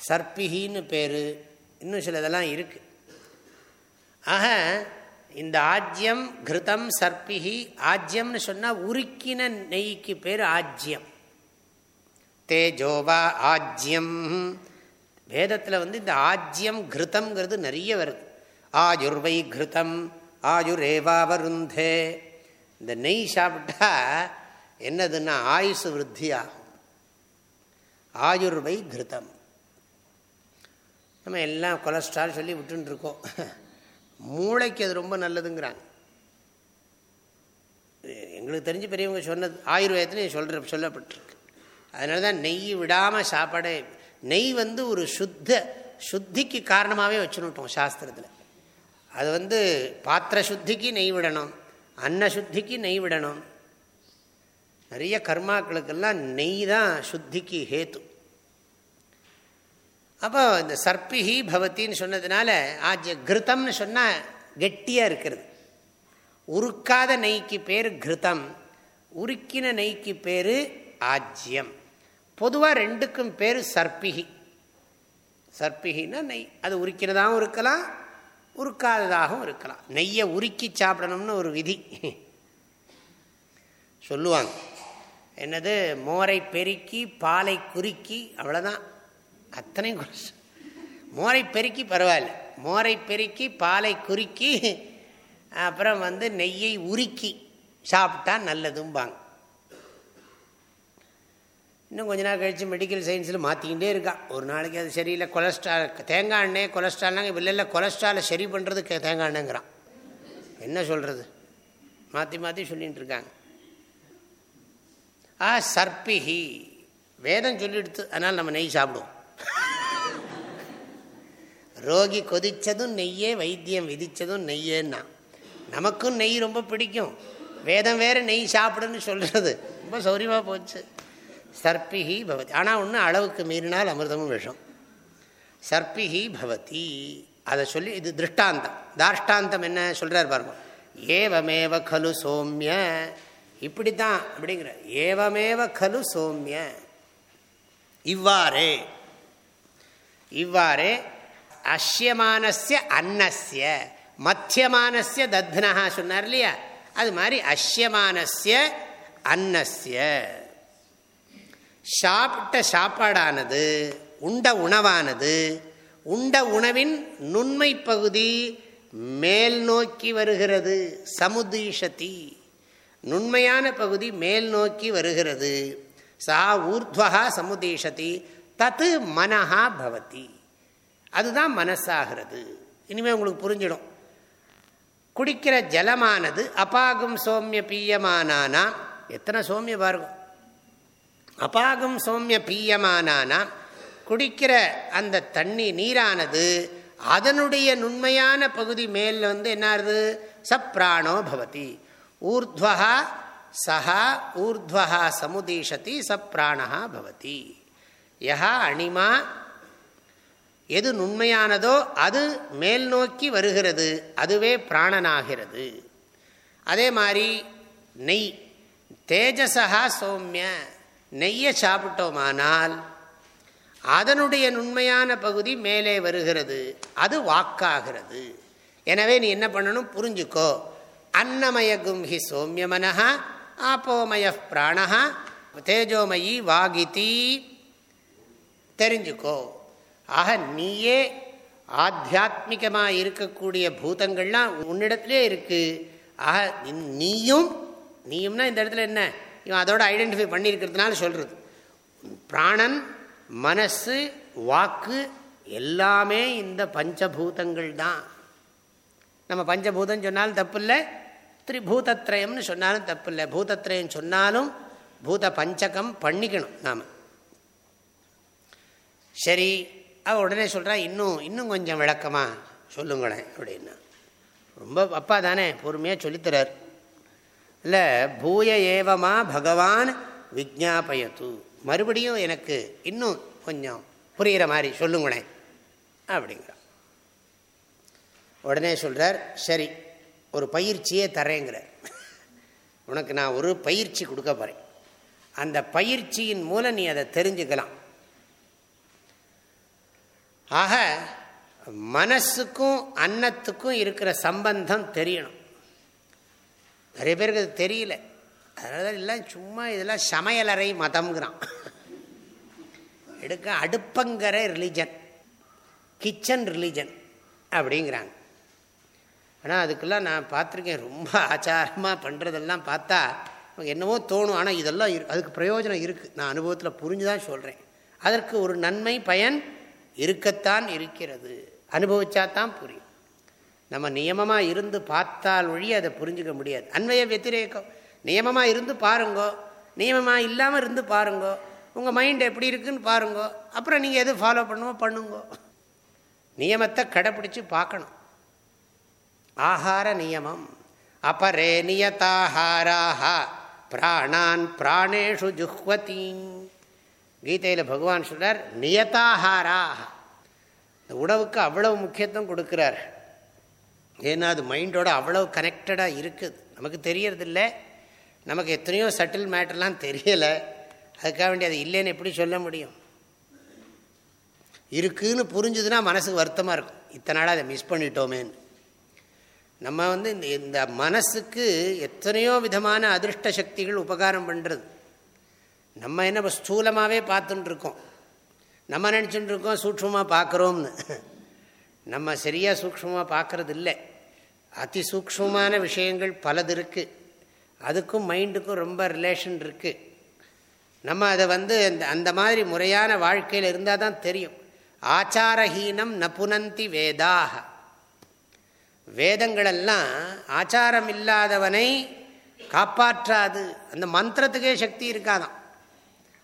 Speaker 1: சர்ப்பிகின்னு பேர். இன்னும் சில இதெல்லாம் இருக்குது ஆக இந்த ஆஜ்யம் கிருதம் சர்ப்பிகி ஆஜ்யம்னு சொன்னால் உருக்கின நெய்க்கு பேர் ஆஜ்யம். தேஜோவா ஆஜ்யம். வேதத்தில் வந்து இந்த ஆஜ்யம் கிருதம்ங்கிறது நிறைய வருது. ஆயுர்வை கிருதம் ஆயுரேவா வருந்தே. இந்த நெய் சாப்பிட்டா என்னதுன்னா ஆயுசு விருத்தி ஆகும் ஆயுர்வை கிருதம். நம்ம எல்லாம் கொலஸ்ட்ரால் சொல்லி விட்டுருக்கோம் மூளைக்கு அது ரொம்ப நல்லதுங்கிறாங்க. எங்களுக்கு தெரிஞ்சு பெரியவங்க சொன்னது ஆயுர்வேதத்துலேயும் சொல்கிற சொல்லப்பட்டிருக்கு. அதனால தான் நெய் விடாமல் சாப்பாடே நெய் வந்து ஒரு சுத்த சுத்திக்கு காரணமாகவே வச்சுனுட்டோம் சாஸ்திரத்தில். அது வந்து பாத்திர சுத்திக்கு நெய் விடணும் அன்ன சுத்திக்கு நெய் விடணும். நிறைய கர்மாக்களுக்கெல்லாம் நெய் தான் சுத்திக்கு ஹேத்து. அப்போ இந்த சர்ப்பிஹி பவத்தின்னு சொன்னதுனால ஆஜ்ய கிருத்தம்னு சொன்னால் கெட்டியாக இருக்கிறது. உருக்காத நெய்க்கு பேர் கிருத்தம் உருக்கின நெய்க்கு பேர் ஆஜ்யம். பொதுவாக ரெண்டுக்கும் பேர் சர்ப்பிகி சர்ப்பிகின்னா நெய் அது உருக்கினதாகவும் இருக்கலாம் உருக்காததாகவும் இருக்கலாம். நெய்யை உருக்கி சாப்பிடணும்னு ஒரு விதி. சொல்லுவாங்க. என்னது? மோரை பெருக்கி பாலை குறுக்கி அவ்வளோதான் அத்தனையும் அத்தனை மோரை பெருக்கி பரவாயில்ல. மோரை பெருக்கி பாலை குறுக்கி அப்புறம் வந்து நெய்யை உருக்கி சாப்பிட்டா நல்லதும்பாங்க. இன்னும் கொஞ்ச நாள் கழித்து மெடிக்கல் சயின்ஸில் மாற்றிக்கிட்டே இருக்கான் ஒரு நாளைக்கு அது சரியில்லை கொலஸ்ட்ரால் தேங்காய் எண்ணெய் கொலஸ்ட்ரால்னாங்க இல்லை இல்லை கொலஸ்ட்ராலை சரி பண்ணுறது தேங்காய் எண்ணெய்ங்கிறான். என்ன சொல்கிறது மாற்றி மாற்றி சொல்லிகிட்டு இருக்காங்க. ஆ சர்ப்பிஹி வேதம் சொல்லிடுத்து அதனால் நம்ம நெய் சாப்பிடுவோம். ரோகி கொதித்ததும் நெய்யே வைத்தியம் விதித்ததும் நெய்யேன்னா. நமக்கும் நெய் ரொம்ப பிடிக்கும். வேதம் வேறு நெய் சாப்பிடுன்னு சொல்கிறது ரொம்ப சௌரியமாக போச்சு. சர்ப்பிகி பவதி. ஆனால் ஒன்று அளவுக்கு மீறினால் அமிர்தமும் விஷம். சர்ப்பிகி பவதி. அதை சொல்லி இது திருஷ்டாந்தம். தாஷ்டாந்தம் என்ன சொல்கிறார் பாருங்க. ஏவமேவ கலு சோமிய. இப்படி தான் அப்படிங்கிற. ஏவமேவ கலு சோமிய. இவ்வாறே. இவ்வாறே அஷ்யமானஸ்ய அன்னஸ்ய மத்தியமானஸ்ய தத்னஹா சொன்னார் இல்லையா? அது மாதிரி அஷ்யமானஸ்ய அன்னஸ்ய. சாப்பிட்ட சாப்பாடானது உண்ட உணவானது உண்ட உணவின் நுண்மை பகுதி மேல் நோக்கி வருகிறது சமுதீஷதி. நுண்மையான பகுதி மேல் நோக்கி வருகிறது. சா ஊர்துவா சமுதீஷதி தத்து மனஹா பவதி. அதுதான் மனசாகிறது. இனிமேல் உங்களுக்கு புரிஞ்சிடும். குடிக்கிற ஜலமானது அபாகும் சோமிய பீயமானானா? எத்தனை சோமிய பாருங்க. அபாகும் சோமிய பீயமானானா? குடிக்கிற அந்த தண்ணி நீரானது அதனுடைய நுண்மையான பகுதி மேல் வந்து என்னாருது? சப்ராணோ பவதி. ஊர்துவா சஹா ஊர்துவா சமுதீஷதி சப்ராணா பவதி. யா அணிமா எது நுண்மையானதோ அது மேல் நோக்கி வருகிறது அதுவே பிராணனாகிறது. அதே மாதிரி நெய் தேஜசா சௌமிய நெய்யை சாப்பிட்டோமானால் அதனுடைய நுண்மையான பகுதி மேலே வருகிறது அது வாக்காகிறது. எனவே நீ என்ன பண்ணணும்? புரிஞ்சுக்கோ. அன்னமய கும்ஹி சௌமியமனஹா ஆப்போமய பிராணஹா தேஜோமயி வாகிதி. தெரிஞ்சுக்கோ. ஆக நீயே ஆத்தியாத்மிகமாக இருக்கக்கூடிய பூதங்கள்லாம் உன்னிடத்துலேயே இருக்குது ஆக நீயும் நீயும்னா இந்த இடத்துல என்ன? இவன் அதோட ஐடென்டிஃபை பண்ணியிருக்கிறதுனால சொல்கிறது பிராணன் மனசு வாக்கு எல்லாமே இந்த பஞ்சபூதங்கள் தான். நம்ம பஞ்சபூதம் சொன்னாலும் தப்பு இல்லை த்ரிபூதத்ரயம்னு சொன்னாலும் தப்பு இல்லை பூதத்ரயம் சொன்னாலும் பூத பஞ்சகம் பண்ணிக்கணும் நாம். சரி அவள் உடனே சொல்கிறா இன்னும் இன்னும் கொஞ்சம் விளக்கமாக சொல்லுங்களேன் அப்படின்னா. ரொம்ப அப்பா தானே பொறுமையாக சொல்லித்தரார். இல்லை பூய ஏவமா பகவான் விஜாபயத்து மறுபடியும் எனக்கு இன்னும் கொஞ்சம் புரிகிற மாதிரி சொல்லுங்களேன் அப்படிங்கிற. உடனே சொல்கிறார் சரி ஒரு பயிற்சியே தரேங்கிறார் உனக்கு நான் ஒரு பயிற்சி கொடுக்க போகிறேன் அந்த பயிற்சியின் மூலம் நீ அதை தெரிஞ்சுக்கலாம். ஆக மனசுக்கும் அன்னத்துக்கும் இருக்கிற சம்பந்தம் தெரியணும். நிறைய பேருக்கு அது தெரியல. அதனால எல்லாம் சும்மா இதெல்லாம் சமையலறை மதம்ங்கிறான். எடுக்க அடுப்பங்கிற ரிலிஜன் கிச்சன் ரிலிஜன் அப்படிங்கிறாங்க. ஆனால் அதுக்கெல்லாம் நான் பார்த்துருக்கேன் ரொம்ப ஆச்சாரமாக பண்ணுறதெல்லாம் பார்த்தா என்னவோ தோணும். ஆனால் இதெல்லாம் இரு அதுக்கு பிரயோஜனம் இருக்குது நான் அனுபவத்தில் புரிஞ்சு தான் சொல்கிறேன் அதற்கு ஒரு நன்மை பயன் இருக்கத்தான் இருக்கிறது. அனுபவிச்சா தான் புரியும். நம்ம நியமமாக இருந்து பார்த்தால் ஒழி அதை புரிஞ்சுக்க முடியாது. அன்வய வத்திரேக்கம் நியமமாக இருந்து பாருங்கோ. நியமமாக இல்லாமல் இருந்து பாருங்கோ. உங்கள் மைண்ட் எப்படி இருக்குன்னு பாருங்கோ. அப்புறம் நீங்கள் எது ஃபாலோ பண்ணுவோ பண்ணுங்கோ. நியமத்தை கடைப்பிடிச்சு பார்க்கணும். ஆகார நியமம். அபரே நியதாஹாராக பிராணான் பிராணேஷு ஜுஹ்வதீன். கீதையில் பகவான் சொல்கிறார் நியதாஹாராக இந்த உணவுக்கு அவ்வளவு முக்கியத்துவம் கொடுக்குறார். ஏன்னா அது மைண்டோட அவ்வளவு கனெக்டடாக இருக்குது நமக்கு தெரியறதில்ல. நமக்கு எத்தனையோ சட்டில் மேட்டர்லாம் தெரியலை. அதுக்காக வேண்டி அது இல்லைன்னு எப்படி சொல்ல முடியும்? இருக்குதுன்னு புரிஞ்சுதுன்னா மனசுக்கு வருத்தமாக இருக்கும். இத்தனை நாளாக அதை மிஸ் பண்ணிட்டோமேன்னு. நம்ம வந்து இந்த இந்த மனசுக்கு எத்தனையோ விதமான அதிர்ஷ்ட சக்திகள் உபகாரம் பண்ணுறது நம்ம என்ன ஸ்தூலமாகவே பார்த்துட்டு இருக்கோம் நம்ம நினச்சிட்டு இருக்கோம் சூக்ஷமாக பார்க்குறோம்னு. நம்ம சரியாக சூக்ஷமாக பார்க்குறது இல்லை அதிசூக்ஷமான விஷயங்கள் பலது இருக்குது அதுக்கும் மைண்டுக்கும் ரொம்ப ரிலேஷன் இருக்குது நம்ம அதை வந்து அந்த அந்த மாதிரி முறையான வாழ்க்கையில் இருந்தால் தான் தெரியும். ஆச்சாரஹீனம் நபுனந்தி வேதாக. வேதங்களெல்லாம் ஆச்சாரம் இல்லாதவனை காப்பாற்றாது. அந்த மந்திரத்துக்கே சக்தி இருக்காதான்.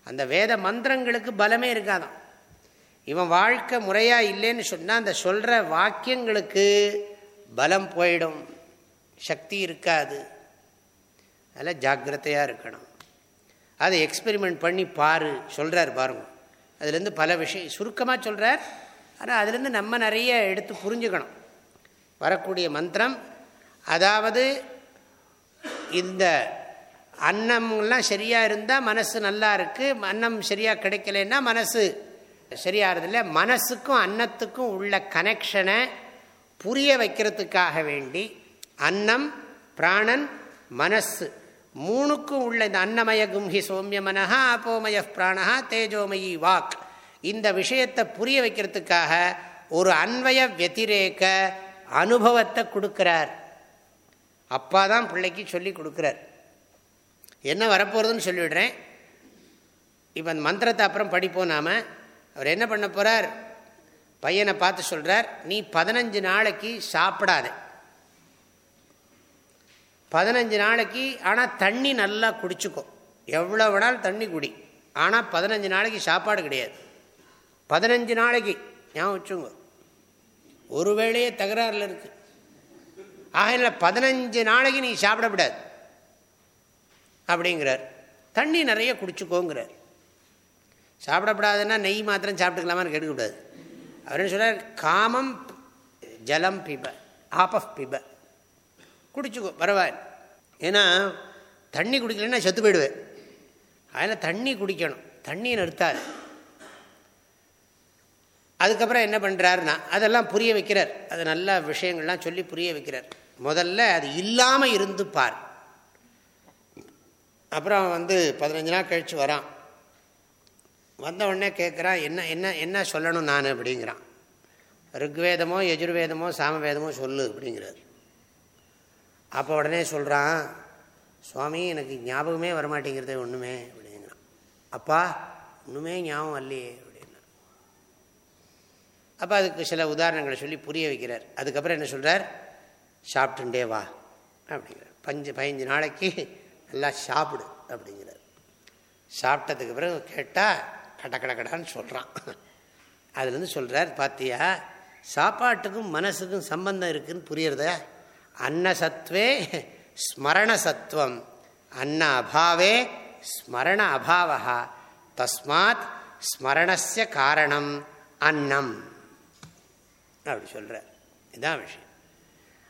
Speaker 1: அந்த வேத மந்திரங்களுக்கு பலமே இருக்காதான் இவன் வாழ்க்கை முறையாக இல்லைன்னு சொன்னால் அந்த சொல்கிற வாக்கியங்களுக்கு பலம் போயிடும். சக்தி இருக்காது. அதில் ஜாக்கிரதையாக இருக்கணும். அதை எக்ஸ்பெரிமெண்ட் பண்ணி பாரு. சொல்கிறார் பாருங்க. அதுலேருந்து பல விஷயம் சுருக்கமாக சொல்கிறார் ஆனால் அதுலேருந்து நம்ம நிறைய எடுத்து புரிஞ்சுக்கணும். வரக்கூடிய மந்திரம் அதாவது இந்த அன்னம்லாம் சரியாக இருந்தால் மனசு நல்லா இருக்குது அன்னம் சரியாக கிடைக்கலன்னா மனசு சரியாகிறதில்ல மனசுக்கும் அன்னத்துக்கும் உள்ள கனெக்ஷனை புரிய வைக்கிறதுக்காக வேண்டி அன்னம் பிராணன் மனசு மூணுக்கும் உள்ள இந்த அன்னமய கும்ஹி சோமிய மனஹா அப்போமய பிராணஹா தேஜோமயி வாக் இந்த விஷயத்தை புரிய வைக்கிறதுக்காக ஒரு அன்வய வத்திரேக்க அனுபவத்தை கொடுக்கிறார். அப்பா தான் பிள்ளைக்கு சொல்லி கொடுக்குறார். என்ன வரப்போகிறதுன்னு சொல்லிவிடுறேன். இப்போ அந்த மந்திரத்தை அப்புறம் படிப்போம் நாம். அவர் என்ன பண்ண போகிறார் பையனை பார்த்து சொல்கிறார் நீ பதினஞ்சு நாளைக்கு சாப்பிடாத. பதினஞ்சு நாளைக்கு ஆனால் தண்ணி நல்லா குடிச்சுக்கோ. எவ்வளோ வேணாலும் தண்ணி குடி. ஆனால் பதினஞ்சு நாளைக்கு சாப்பாடு கிடையாது. பதினஞ்சு நாளைக்கு ஞாபகம் வச்சுங்க ஒரு வேளையே தகராறில் இருக்குது இல்லை பதினஞ்சு நாளைக்கு நீ சாப்பிடக்கூடாது அப்படிங்கிறார். தண்ணி நிறைய குடிச்சுக்கோங்கிறார். சாப்பிடப்படாதுன்னா நெய் மாத்திரம் சாப்பிட்டுக்கலாமான்னு கேட்கக்கூடாது அவர் என்ன சொல்கிறார் காமம் ஜலம் பிப ஆஃப் பிப. குடிச்சுக்கோ பரவாயில்ல. ஏன்னா தண்ணி குடிக்கலன்னா செத்து போயிடுவேன். அதில் தண்ணி குடிக்கணும். தண்ணியை நிறுத்தாது. அதுக்கப்புறம் என்ன பண்ணுறாருன்னா அதெல்லாம் புரிய வைக்கிறார். அது நல்ல விஷயங்கள்லாம் சொல்லி புரிய வைக்கிறார். முதல்ல அது இல்லாமல் இருந்து பார். அப்புறம் வந்து பதினஞ்சு நாள் கழித்து வரான். வந்த உடனே கேட்குறான் என்ன என்ன என்ன சொல்லணும் நான்? அப்படிங்கிறான். ருக்வேதமோ யஜுர்வேதமோ சாமவேதமோ சொல்லு அப்படிங்கிறார். அப்போ உடனே சொல்கிறான் சுவாமி எனக்கு ஞாபகமே வரமாட்டேங்கிறது ஒன்றுமே அப்படிங்கிறான். அப்பா ஒன்றுமே ஞாபகம் இல்லையே அப்படின்னா. அப்போ அதுக்கு சில உதாரணங்களை சொல்லி புரிய வைக்கிறார். அதுக்கப்புறம் என்ன சொல்கிறார் சாப்பிட்டுண்டே வா அப்படிங்கிறார். பஞ்சு பதினஞ்சு நாளைக்கு நல்லா சாப்பிடு அப்படிங்கிறார். சாப்பிட்டதுக்கு பிறகு கேட்டால் கட கட சொல்கிறான் அதுலேருந்து சொல்கிறார் பார்த்தியா சாப்பாட்டுக்கும் மனசுக்கும் சம்பந்தம் இருக்குதுன்னு புரியுறத? அன்னசத்வே ஸ்மரண சத்துவம் அன்ன அபாவே ஸ்மரண அபாவா தஸ்மாத் ஸ்மரணஸ்ய காரணம். அன்னம். அப்படி சொல்கிறார் இதுதான் விஷயம்.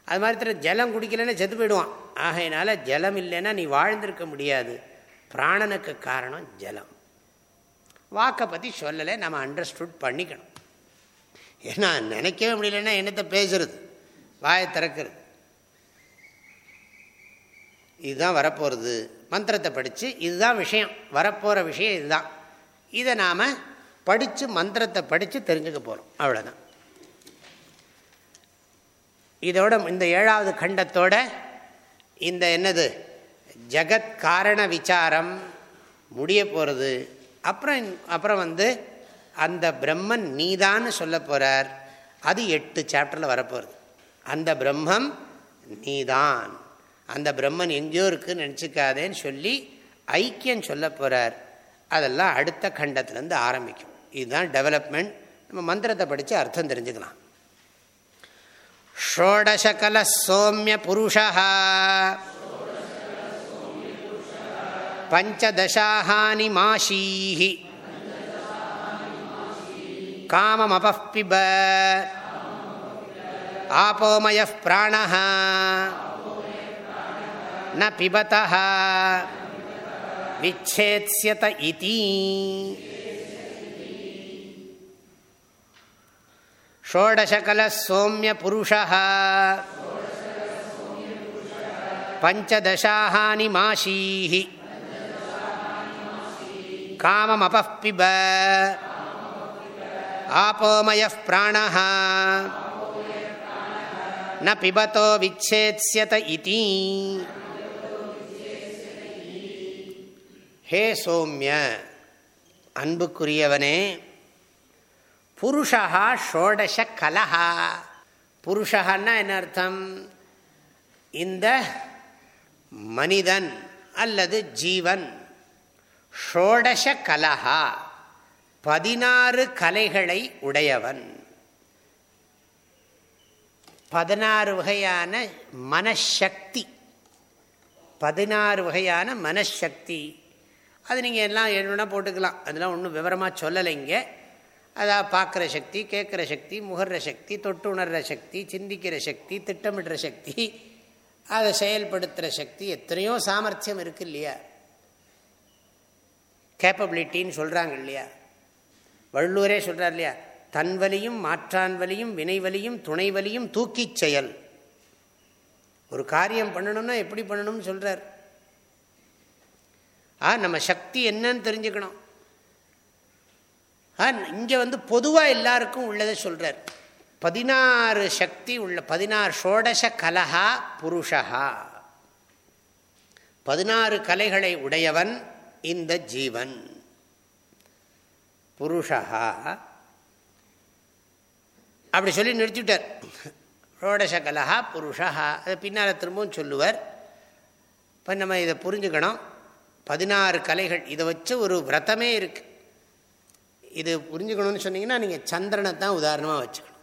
Speaker 1: அது மாதிரி தர ஜலம் குடிக்கலன்னா செத்து போயிடுவான். ஆகையினால ஜலம் இல்லைன்னா நீ வாழ்ந்திருக்க முடியாது. பிராணனுக்கு காரணம் ஜலம். வாக்கை பற்றி சொல்லலை நம்ம அண்டர்ஸ்டுட் பண்ணிக்கணும். ஏன்னா நினைக்கவே முடியலன்னா என்னத்தை பேசுறது? வாயை திறக்கிறது. இதுதான் வரப்போகிறது மந்திரத்தை படித்து இதுதான் விஷயம். வரப்போகிற விஷயம் இதுதான். இதை நாம் படித்து மந்திரத்தை படித்து தெரிஞ்சுக்க போகிறோம் அவ்வளோதான் இதோட இந்த ஏழாவது கண்டத்தோட இந்த என்னது? ஜகத் காரண விசாரம் முடிய போகிறது அப்புறம் அப்புறம் வந்து அந்த பிரம்மன் நீதான்னு சொல்ல போகிறார் அது எட்டு சாப்டரில் வரப்போகிறது அந்த பிரம்மம் நீதான். அந்த பிரம்மன் எங்கேயோ இருக்குன்னு நினச்சிக்காதேன்னு சொல்லி ஐக்கியம் சொல்ல போகிறார் அதெல்லாம் அடுத்த கண்டத்துலேருந்து ஆரம்பிக்கும். இதுதான் டெவலப்மெண்ட் நம்ம மந்திரத்தை படித்து அர்த்தம் தெரிஞ்சுக்கலாம். षोडशकलः सौम्यपुरुषः पञ्चदशाहानि माशीः काममपः पिब आपोमयः प्राणः न पिबतः विच्छेत्स्यत इति षोडशकलः सौम्यपुरुषः पञ्चदशाहानि माशीः काममपः पिब आपोमयः प्राणः न पिबतो विच्छेत्स्यत इति ஹே சோமிய அன்புக்குரியவனே புருஷா ஷோடச கலஹா புருஷகன்னா என்ன அர்த்தம்? இந்த மனிதன் அல்லது ஜீவன் ஷோடச கலஹா பதினாறு கலைகளை உடையவன். பதினாறு வகையான மனசக்தி. பதினாறு வகையான மனசக்தி. அது நீங்கள் எல்லாம் என்ன போட்டுக்கலாம். அதெல்லாம் ஒன்றும் விவரமாக சொல்லலைங்க அதாவது பார்க்குற சக்தி கேட்குற சக்தி முகர்ற சக்தி தொட்டு உணர்கிற சக்தி சிந்திக்கிற சக்தி திட்டமிடுற சக்தி அதை செயல்படுத்துகிற சக்தி எத்தனையோ சாமர்த்தியம் இருக்கு இல்லையா? கேப்பபிலிட்டின்னு சொல்கிறாங்க இல்லையா? வள்ளூரே சொல்கிறார் இல்லையா? தன்வலியும் மாற்றான் வலியும் வினைவலியும் துணைவலியும் தூக்கிச் செயல். ஒரு காரியம் பண்ணணும்னா எப்படி பண்ணணும்னு சொல்கிறார் ஆ நம்ம சக்தி என்னன்னு தெரிஞ்சுக்கணும். இங்கே வந்து பொதுவாக எல்லாருக்கும் உள்ளதை சொல்கிறார் பதினாறு சக்தி உள்ள பதினாறு ஷோடச கலகா புருஷா பதினாறு கலைகளை உடையவன் இந்த ஜீவன். புருஷா அப்படி சொல்லி நிறுத்திவிட்டார். ஷோடச கலகா புருஷா அதை பின்னால் திரும்பவும் சொல்லுவார். இப்போ நம்ம இதை புரிஞ்சுக்கணும். பதினாறு கலைகள் இதை வச்சு ஒரு விரதமே இருக்குது இது புரிஞ்சுக்கணும்னு சொன்னீங்கன்னா நீங்கள் சந்திரனை தான் உதாரணமாக வச்சுக்கணும்.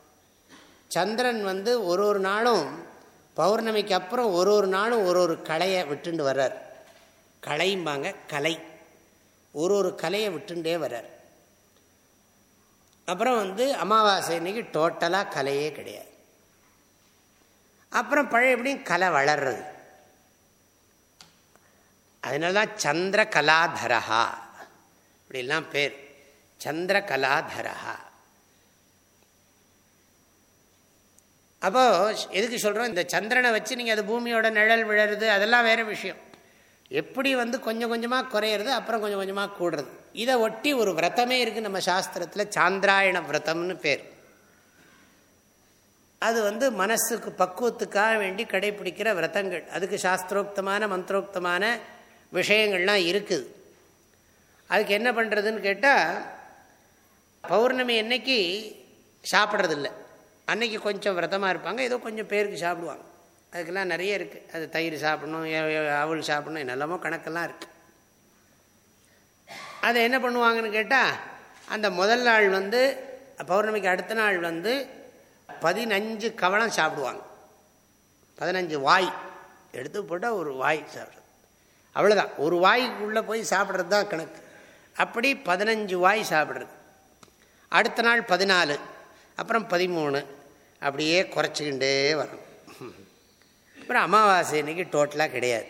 Speaker 1: சந்திரன் வந்து ஒரு ஒரு நாளும் பௌர்ணமிக்கு அப்புறம் ஒரு ஒரு நாளும் ஒரு ஒரு கலையை விட்டுண்டு வர்றார். கலைம்பாங்க கலை. ஒரு ஒரு கலையை விட்டுண்டே வர்றார். அப்புறம் வந்து அமாவாசை இன்னைக்கு டோட்டலாக கலையே கிடையாது. அப்புறம் பழையபடியும் கலை வளர்றது. அதனால தான் சந்திர கலாதரஹா. இப்படிலாம் பேர். சந்திர அப்போது அப்போ எதுக்கு சொல்கிறோம் இந்த சந்திரனை வச்சு நீங்கள் அது பூமியோட நிழல் விழறது அதெல்லாம் வேறு விஷயம். எப்படி வந்து கொஞ்சம் கொஞ்சமாக குறையிறது அப்புறம் கொஞ்சம் கொஞ்சமாக கூடுறது. இதை ஒட்டி ஒரு விரதமே இருக்குது நம்ம சாஸ்திரத்தில் சாந்திராயண விரதம்னு பேர். அது வந்து மனசுக்கு பக்குவத்துக்காக வேண்டி கடைபிடிக்கிற விரதங்கள். அதுக்கு சாஸ்திரோக்தமான மந்திரோக்தமான விஷயங்கள்லாம் இருக்குது. அதுக்கு என்ன பண்ணுறதுன்னு கேட்டால் பௌர்ணமி என்னைக்கு சாப்பிட்றதில்ல. அன்னைக்கு கொஞ்சம் விரதமாக இருப்பாங்க. ஏதோ கொஞ்சம் பேருக்கு சாப்பிடுவாங்க. அதுக்கெல்லாம் நிறைய இருக்குது அது தயிர் சாப்பிடணும் அவள் சாப்பிடணும் என்னெல்லாமோ கணக்கெல்லாம் இருக்குது அதை என்ன பண்ணுவாங்கன்னு கேட்டால் அந்த முதல் நாள் வந்து பௌர்ணமிக்கு அடுத்த நாள் வந்து பதினஞ்சு கவளம் சாப்பிடுவாங்க. பதினஞ்சு வாய். எடுத்து போட்டால் ஒரு வாய் சாப்பிட்றது. அவ்வளோதான் ஒரு வாய்க்குள்ளே போய் சாப்பிட்றது தான் கணக்கு. அப்படி பதினஞ்சு வாய் சாப்பிட்றது. அடுத்த நாள் பதினாலு அப்புறம் பதிமூணு அப்படியே குறைச்சிக்கிண்டே வரும். அப்புறம் அமாவாசை இன்றைக்கி டோட்டலாக கிடையாது.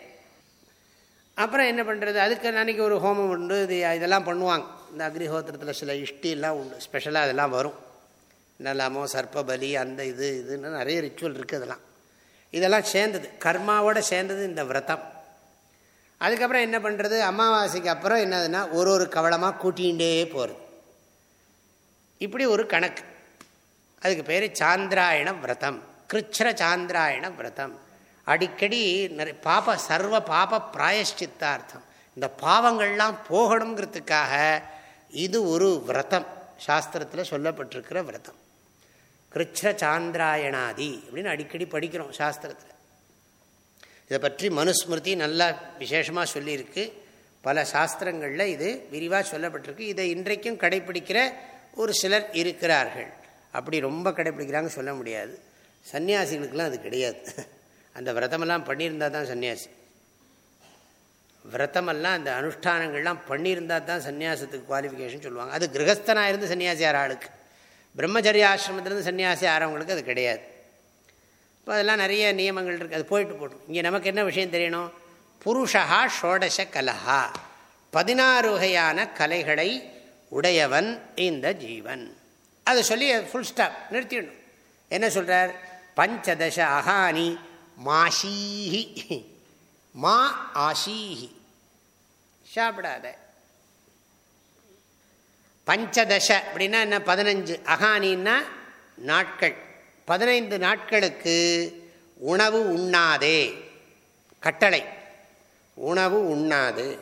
Speaker 1: அப்புறம் என்ன பண்ணுறது அதுக்கு அன்றைக்கி ஒரு ஹோமம் உண்டு. இது இதெல்லாம் பண்ணுவாங்க. இந்த அக்னிஹோத்திரத்தில் சில இஷ்டிலாம் உண்டு. ஸ்பெஷலாக அதெல்லாம் வரும். நல்லாமோ சர்ப்பபலி அந்த இது இதுன்னு நிறைய ரிச்சுவல் இருக்குது அதெல்லாம். இதெல்லாம் சேர்ந்தது. கர்மாவோடு சேர்ந்தது இந்த விரதம். அதுக்கப்புறம் என்ன பண்ணுறது அமாவாசைக்கு அப்புறம் என்னதுன்னா ஒரு ஒரு கவலமாக கூட்டிகிட்டே போகிறது இப்படி ஒரு கணக்கு. அதுக்கு பேர் சாந்திராயண விரதம். கிருச்சர சாந்திராயண விரதம். அடிக்கடி நிறைய பாப சர்வ பாப பிராயஷ்டித்தார்த்தம். இந்த பாவங்கள்லாம் போகணுங்கிறதுக்காக இது ஒரு விரதம். சாஸ்திரத்தில் சொல்லப்பட்டிருக்கிற விரதம். கிருச்ர சாந்திராயணாதி அப்படின்னு அடிக்கடி படிக்கிறோம் சாஸ்திரத்தில். இதை பற்றி மனுஸ்மிருதி நல்லா விசேஷமாக சொல்லியிருக்கு. பல சாஸ்திரங்களில் இது விரிவாக சொல்லப்பட்டிருக்கு. இதை இன்றைக்கும் கடைபிடிக்கிற ஒரு சிலர் இருக்கிறார்கள். அப்படி ரொம்ப கடைப்பிடிக்கிறாங்க சொல்ல முடியாது. சன்னியாசிகளுக்கெல்லாம் அது கிடையாது. அந்த விரதமெல்லாம் பண்ணியிருந்தால் தான் சன்னியாசி. விரதமெல்லாம் அந்த அனுஷ்டானங்கள்லாம் பண்ணியிருந்தால் தான் சன்னியாசத்துக்கு குவாலிஃபிகேஷன் சொல்லுவாங்க. அது கிரகஸ்தனாக இருந்து சன்னியாசி ஆற ஆளுக்கு. பிரம்மச்சரிய ஆசிரமத்திலேருந்து சன்னியாசி ஆறவங்களுக்கு அது கிடையாது. இப்போ அதெல்லாம் நிறைய நியமங்கள் இருக்குது அது போயிட்டு போட்டோம் இங்கே நமக்கு என்ன விஷயம் தெரியணும்? புருஷா ஷோடச கலஹா. பதினாறு வகையான கலைகளை உடையவன் இந்த ஜீவன். அதை சொல்லி ஃபுல் ஸ்டாப் நிறுத்திடணும். என்ன சொல்கிறார் பஞ்சதச அகானி மாஷீஹி. மா ஆஷீஹி. சாப்பிடாத. பஞ்சதச அப்படின்னா என்ன? பதினஞ்சு. அகானின்னா நாட்கள். பதினைந்து நாட்களுக்கு உணவு உண்ணாதே. கட்டளை. உணவு உண்ணாது.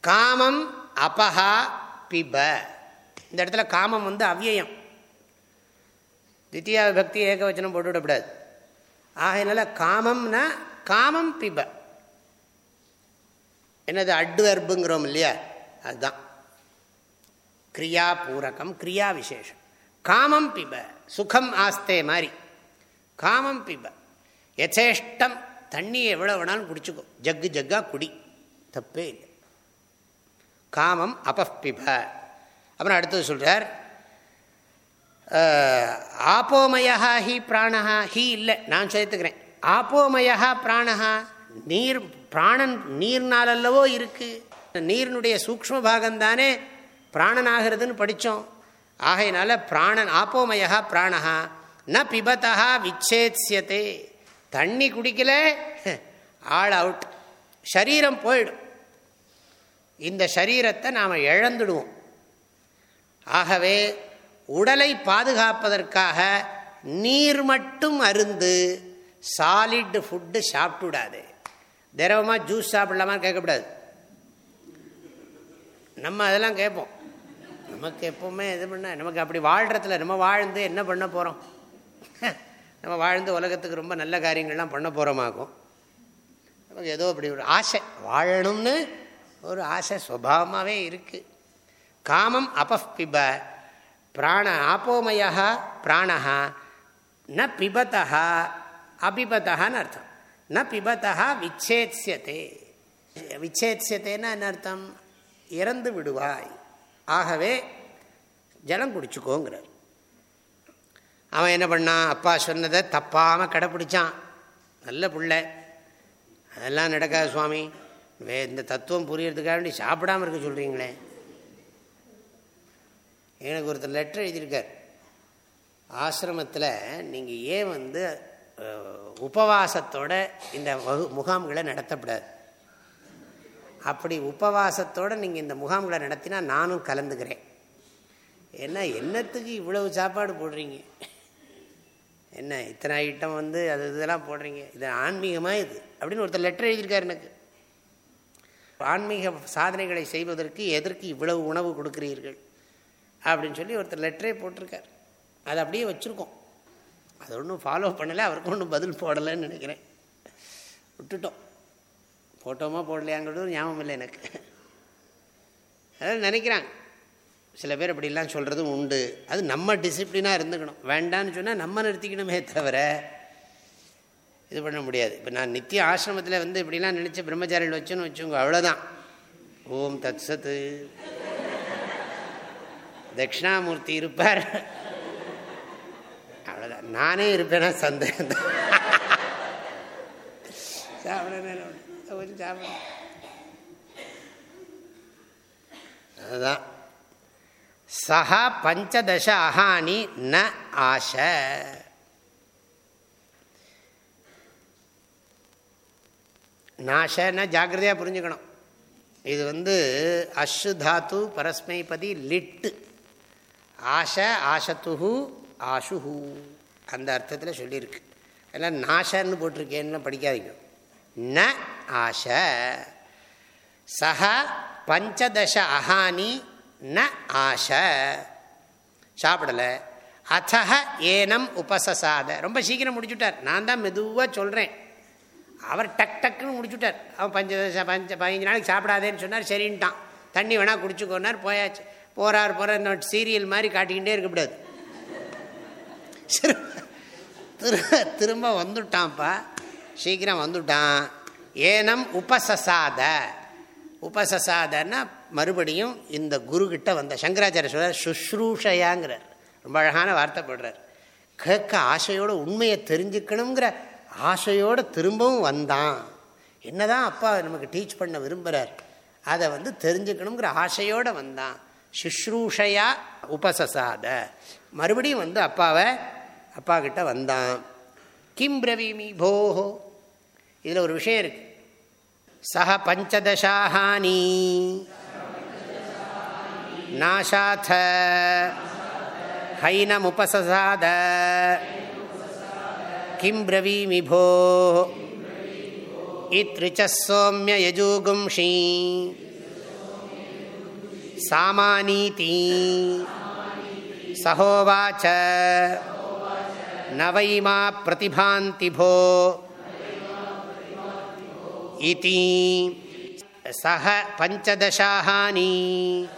Speaker 1: காமம் அபஹா பிப. இந்த இடத்துல காமம் வந்து அவ்வியம். தித்தியா பக்தி ஏகவச்சனம் போட்டு விடக்கூடாது ஆகையினால காமம்னா காமம் பிப. என்னது அட்டு அர்புங்கிறோம் இல்லையா? அதுதான். கிரியா பூரகம் கிரியா விசேஷம். காமம் பிப. சுகம் ஆஸ்தே மாதிரி காமம் பிப. எச்சேஷ்டம் தண்ணியை எவ்வளோ வேணாலும் குடிச்சுக்கோ. ஜக்கு ஜக்கா குடி. தப்பே இல்லை. காமம் அபப்பிப. அப்புறம் அடுத்தது சொல்கிறார் ஆப்போமயா ஹி பிராணஹா ஹி இல்லை நான் சேர்த்துக்கிறேன் ஆப்போமயா பிராணஹா நீர் பிராணன் நீர்னாலல்லவோ இருக்குது நீரினுடைய சூக்ம பாகந்தானே பிராணனாகிறதுன்னு படித்தோம். ஆகையினால பிராணன் ஆப்போமயா பிராணஹா ந பிபத்தா விச்சேத்யத்தே தண்ணி குடிக்கல ஆள் அவுட். சரீரம் போயிடும். இந்த சரீரத்தை நாம் இழந்துடுவோம். ஆகவே உடலை பாதுகாப்பதற்காக நீர் மட்டும் அருந்து சாலிட் ஃபுட்டு சாப்பிட்டுடாது. திரவமாக ஜூஸ் சாப்பிடலாமா கேட்கக்கூடாது நம்ம அதெல்லாம் கேட்போம். நமக்கு எப்போவுமே இது பண்ண நமக்கு அப்படி வாழ்கிறதுல நம்ம வாழ்ந்து என்ன பண்ண போகிறோம் நம்ம வாழ்ந்து உலகத்துக்கு ரொம்ப நல்ல காரியங்கள்லாம் பண்ண போகிறோமாக்கும் நமக்கு ஏதோ அப்படி ஒரு ஆசை. வாழணும்னு ஒரு ஆசை சுவாவமாகவே இருக்குது காமம் அபிப பிராண ஆப்போமயா பிராணா ந பிபத்தா அபிபத்தான்னு அர்த்தம். ந பிபத்தா விச்சேத்யத்தே விச்சேத்ஸ்யத்தேன்னா என்ன அர்த்தம்? இறந்து விடுவாய். ஆகவே ஜலம் குடிச்சுக்கோங்கிறார். அவன் என்ன பண்ணான் அப்பா சொன்னதை தப்பாமல் கடைப்பிடிச்சான். நல்ல பிள்ளை. அதெல்லாம் நடக்காது சுவாமி. வே இந்த தத்துவம் புரியறதுக்காக வேண்டி சாப்பிடாமல் இருக்க சொல்கிறீங்களே எனக்கு ஒருத்தர் லெட்டர் எழுதியிருக்கார். ஆசிரமத்தில் நீங்கள் ஏன் வந்து உபவாசத்தோட இந்த வகு முகாம்களை நடத்தப்படாது? அப்படி உபவாசத்தோடு நீங்கள் இந்த முகாம்களை நடத்தினா நானும் கலந்துக்கிறேன். ஏன்னா என்னத்துக்கு இவ்வளவு சாப்பாடு போடுறீங்க? என்ன இத்தனை ஐட்டம் வந்து அது இதெல்லாம் போடுறீங்க? இது ஆன்மீகமாக இது? அப்படின்னு ஒருத்தர் லெட்டர் எழுதியிருக்காரு எனக்கு. ஆன்மீக சாதனைகளை செய்வதற்கு எதற்கு இவ்வளவு உணவு கொடுக்குறீர்கள்? அப்படின்னு சொல்லி ஒருத்தர் லெட்டரே போட்டிருக்கார். அதை அப்படியே வச்சுருக்கோம். அது ஒன்றும் ஃபாலோ பண்ணலை அவருக்கு ஒன்றும் பதில் போடலைன்னு நினைக்கிறேன். விட்டுட்டோம். போட்டோமா போடலையாங்கிறது ஞாபகம் இல்லை எனக்கு. அதாவது நினைக்கிறாங்க. சில பேர் அப்படிலாம் சொல்கிறதும் உண்டு. அது நம்ம டிசிப்ளினாக இருந்துக்கணும். வேண்டான்னு சொன்னால் நம்ம நிறுத்திக்கணுமே தவிர இது பண்ண முடியாது. இப்போ நான் நித்திய ஆசிரமத்தில் வந்து இப்படிலாம் நினச்சி பிரம்மச்சாரியில் வச்சோன்னு வச்சுங்க அவ்வளோதான் ஓம் தத் சத்து தட்சிணாமூர்த்தி இருப்பார். அவ்வளோதான் நானே இருப்பேனா சந்தேகம். தான் சாப்பிட அதுதான். சஹா பஞ்சதச அஹானி ந ஆஷ. நாஷன்னா ஜாக்கிரதையாக புரிஞ்சுக்கணும். இது வந்து அஷு தாத்து பரஸ்மைபதி லிட்டு. ஆஷ ஆஷத்துஹு ஆஷுஹு. அந்த அர்த்தத்தில் சொல்லியிருக்கு. எல்லாம் நாஷன்னு போட்டிருக்கேன்னு படிக்காதீங்க. ந ஆஷ. சஹ பஞ்சதச அஹானி ந ஆஷ. சாப்பிடலை. அத்தக ஏனம் உபசசாத. ரொம்ப சீக்கிரம் முடிச்சுட்டார். நான் தான் மெதுவாக சொல்கிறேன் அவர் டக் டக்குன்னு முடிச்சுட்டார். அவன் பஞ்ச பஞ்ச பதினஞ்சு நாளைக்கு சாப்பிடாதேன்னு சொன்னார். சரின்ட்டான். தண்ணி வேணால் குடிச்சுக்கோனார் போயாச்சு. போகிறார் போகிற சீரியல் மாதிரி காட்டிக்கிட்டே இருக்கக்கூடாது திரும்ப திரும்ப வந்துட்டான்ப்பா. சீக்கிரம் வந்துட்டான். ஏனம் உபசசாத. உபசசாதன்னா மறுபடியும் இந்த குருக்கிட்ட வந்த சங்கராச்சாரிய சொல்கிறார் சுஷ்ரூஷையாங்கிறார். ரொம்ப அழகான வார்த்தை போடுறார். கேட்க ஆசையோடு உண்மையை தெரிஞ்சுக்கணுங்கிற ஆசையோடு திரும்பவும் வந்தான். என்னதான் அப்பா நமக்கு டீச் பண்ண விரும்புகிறார் அதை வந்து தெரிஞ்சுக்கணுங்கிற ஆசையோடு வந்தான். சுஷ்ரூஷையா உபசசாத. மறுபடியும் வந்து அப்பாவை அப்பா கிட்ட வந்தான். கிம் பிரவீமி போஹோ. இதில் ஒரு விஷயம் இருக்கு. சஹ பஞ்சதசாஹானி. நாசாத ஹைனமுபசசாத किं ब्रवीमि भो इतृच सौम्य यजुगुंषी। सामानीति। सहोवाच। न वैमा प्रतिभान्ति भो इति। सह पञ्चदशाहानि।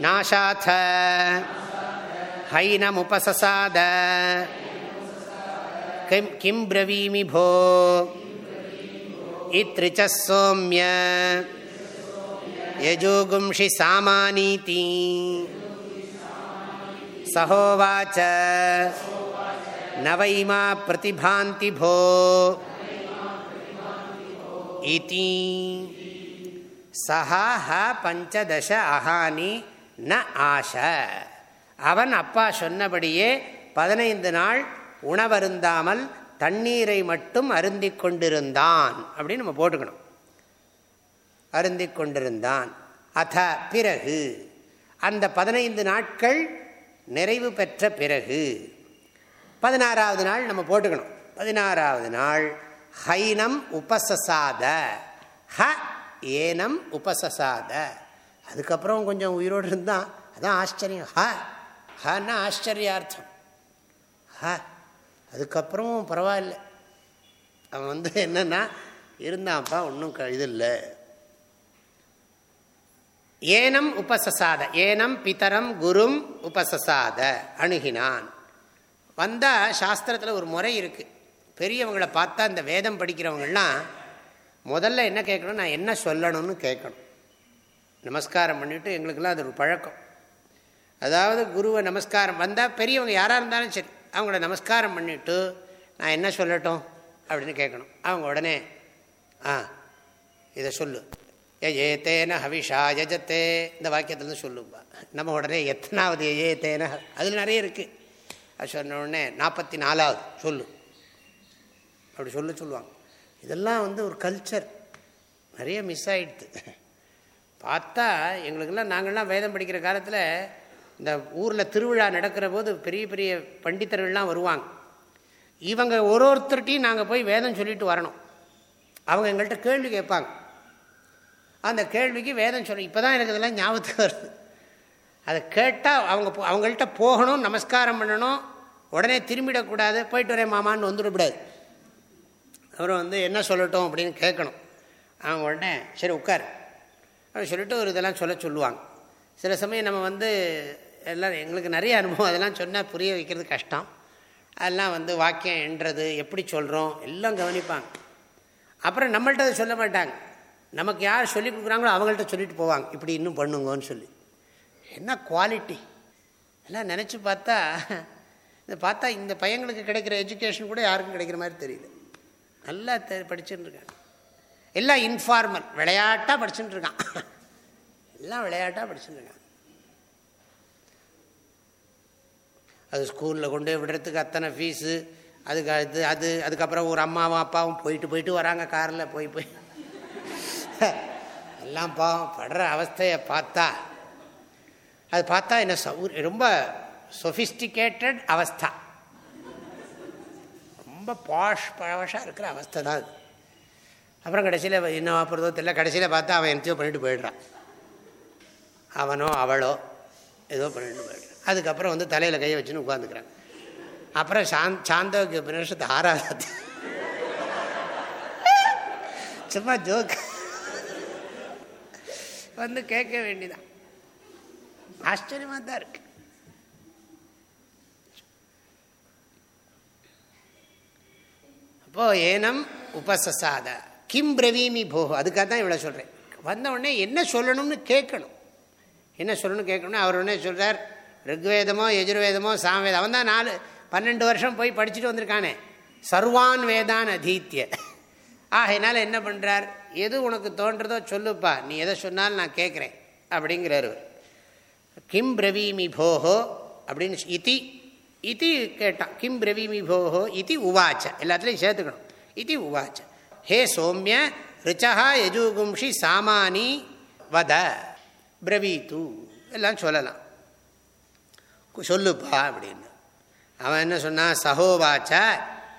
Speaker 1: नाशाथ। हैनमुपससाद। किं किं ब्रवीमि भो इत्रिचः सौम्य यजोगुंषि सामानीति सहोवाच न वै मा प्रतिभान्ति भो इति சஹா ஹ பஞ்சதச அகானி ந ஆஷ அவன் அப்பா சொன்னபடியே பதினைந்து நாள் உணவருந்தாமல் தண்ணீரை மட்டும் அருந்தி கொண்டிருந்தான். அப்படின்னு நம்ம போட்டுக்கணும். அருந்தி கொண்டிருந்தான். அத பிறகு அந்த பதினைந்து நாட்கள் நிறைவு பெற்ற பிறகு பதினாறாவது நாள் நம்ம போட்டுக்கணும். பதினாறாவது நாள் ஹைனம் உபசசாத ஹ ஏனம் உபசசாத. அதுக்கப்புறம் கொஞ்சம் உயிரோடு இருந்தான். அதான் ஆச்சரியம். ஹ ஹன்னா ஆச்சரியார்த்தம். ஹ அதுக்கப்புறமும் பரவாயில்ல. அவன் வந்து என்னென்னா இருந்தான்ப்பா ஒன்றும் இது இல்லை. ஏனம் உபசசாத ஏனம் பிதரம் குரும் உபசசாத அணுகினான். வந்தால் சாஸ்திரத்தில் ஒரு முறை இருக்குது பெரியவங்களை பார்த்தா இந்த வேதம் படிக்கிறவங்கள்லாம் முதல்ல என்ன கேட்கணும்? நான் என்ன சொல்லணும்னு கேட்கணும். நமஸ்காரம் பண்ணிவிட்டு எங்களுக்கெல்லாம் அது ஒரு பழக்கம். அதாவது குருவை நமஸ்காரம் வந்தால் பெரியவங்க யாராக இருந்தாலும் சரி அவங்கள நமஸ்காரம் பண்ணிவிட்டு நான் என்ன சொல்லட்டும் அப்படின்னு கேட்கணும். அவங்க உடனே ஆ இதை சொல்லு. ஏத்தேன ஹவிஷா யஜத்தே இந்த வாக்கியத்துலேருந்து சொல்லுப்பா நம்ம உடனே எத்தனாவது ஏத்தேன அதில் நிறைய இருக்குது அது சொன்ன உடனே நாற்பத்தி நாலாவது சொல்லு. அப்படி சொல்ல சொல்லுவாங்க. இதெல்லாம் வந்து ஒரு கல்ச்சர் நிறைய மிஸ் ஆகிடுது பார்த்தா எங்களுக்கெல்லாம் நாங்கள்லாம் வேதம் படிக்கிற காலத்தில் இந்த ஊரில் திருவிழா நடக்கிற போது பெரிய பெரிய பண்டித்தர்கள்லாம் வருவாங்க. இவங்க ஒரு ஒருத்தர்கிட்டையும் நாங்கள் போய் வேதம் சொல்லிட்டு வரணும். அவங்க எங்கள்கிட்ட கேள்வி கேட்பாங்க. அந்த கேள்விக்கு வேதம் சொல்லி இப்போ தான் எனக்கு இதெல்லாம் ஞாபகத்துக்கு வருது. அதை கேட்டால் அவங்க அவங்கள்ட்ட போகணும் நமஸ்காரம் பண்ணணும் உடனே திரும்பிடக்கூடாது போயிட்டு வரேன் மாமான்னு வந்துடக்கூடாது அப்புறம் வந்து என்ன சொல்லட்டும் அப்படின்னு கேட்கணும். அவங்க உடனே சரி உட்கார். அப்படி சொல்லிட்டு ஒரு இதெல்லாம் சொல்ல சொல்லுவாங்க. சில சமயம் நம்ம வந்து எல்லாம் எங்களுக்கு நிறைய அனுபவம். அதெல்லாம் சொன்னால் புரிய வைக்கிறது கஷ்டம். அதெல்லாம் வந்து வாக்கியம் என்றது எப்படி சொல்கிறோம் எல்லாம் கவனிப்பாங்க. அப்புறம் நம்மள்ட்ட அதை சொல்ல மாட்டாங்க. நமக்கு யார் சொல்லி கொடுக்குறாங்களோ அவங்கள்ட்ட சொல்லிட்டு போவாங்க. இப்படி இன்னும் பண்ணுங்கன்னு சொல்லி. என்ன குவாலிட்டி எல்லாம் நினச்சி பார்த்தா இந்த பார்த்தா இந்த பையங்களுக்கு கிடைக்கிற எஜுகேஷன் கூட யாருக்கும் கிடைக்கிற மாதிரி தெரியல. நல்லா தெ படிச்சுட்டு இருக்காங்க. எல்லாம் இன்ஃபார்மல் விளையாட்டாக படிச்சுட்டு இருக்கான். எல்லாம் விளையாட்டாக படிச்சுட்டு இருக்கான் அது ஸ்கூலில் கொண்டு போய் விடுறதுக்கு அத்தனை ஃபீஸு அதுக்கு அது அது அதுக்கப்புறம் ஒரு அம்மாவும் அப்பாவும் போயிட்டு போயிட்டு வராங்க காரில் போய் போய். எல்லாம் பாவம். படுற அவஸ்தையை பார்த்தா அது பார்த்தா என்ன சௌர் ரொம்ப சொஃபிஸ்டிகேட்டட் அவஸ்தா. ரொம்ப பாஷ் பழவஷாக இருக்கிற அவஸ்தை தான் அது. அப்புறம் கடைசியில் என்ன வாப்புறதோ தெரியல. கடைசியில் பார்த்தா அவன் என்னத்தையோ பண்ணிட்டு போயிடுறான். அவனோ அவளோ ஏதோ பண்ணிட்டு போயிடுறான். அதுக்கப்புறம் வந்து தலையில் கையை வச்சுன்னு உட்காந்துக்கிறாங்க அப்புறம் சாந்த் சாந்தோக்கிய உபநிஷத்து ஆறாவது சும்மா ஜோக் வந்து கேட்க வேண்டிதான் ஆச்சரியமாக தான் இருக்கு. அப்போ ஏனம் உபசசாத. கிம் பிரவீமி போகோ அதுக்காக தான் இவ்வளோ சொல்கிறேன் வந்த உடனே என்ன சொல்லணும்னு கேட்கணும். என்ன சொல்லணும்னு கேட்கணும்னு அவர் உடனே சொல்கிறார் ருக்வேதமோ எஜுர்வேதமோ சாமவேதம். அவன் தான் நாலு பன்னெண்டு வருஷம் போய் படிச்சுட்டு வந்திருக்கானே. சர்வான் வேதான் அதீத்திய ஆகையினால என்ன பண்ணுறார் எது உனக்கு தோன்றதோ சொல்லுப்பா. நீ எதை சொன்னாலும் நான் கேட்குறேன் அப்படிங்கிறார் கிம் பிரவீமி போஹோ அப்படின்னு இத்தி இத்தி கேட்டான். கிம் பிரவீமி போஹோ இத்தி உவாச்ச. எல்லாத்துலேயும் சேர்த்துக்கணும். இத்தி உவாச்ச. ஹே சோமிய ரிச்சா யஜுகும்ஷி சாமானி வத. பிரவீத்து. எல்லாம் சொல்லலாம். சொல்லுப்பா அப்படின்னு. அவன் என்ன சொன்னான் சகோவாச்சா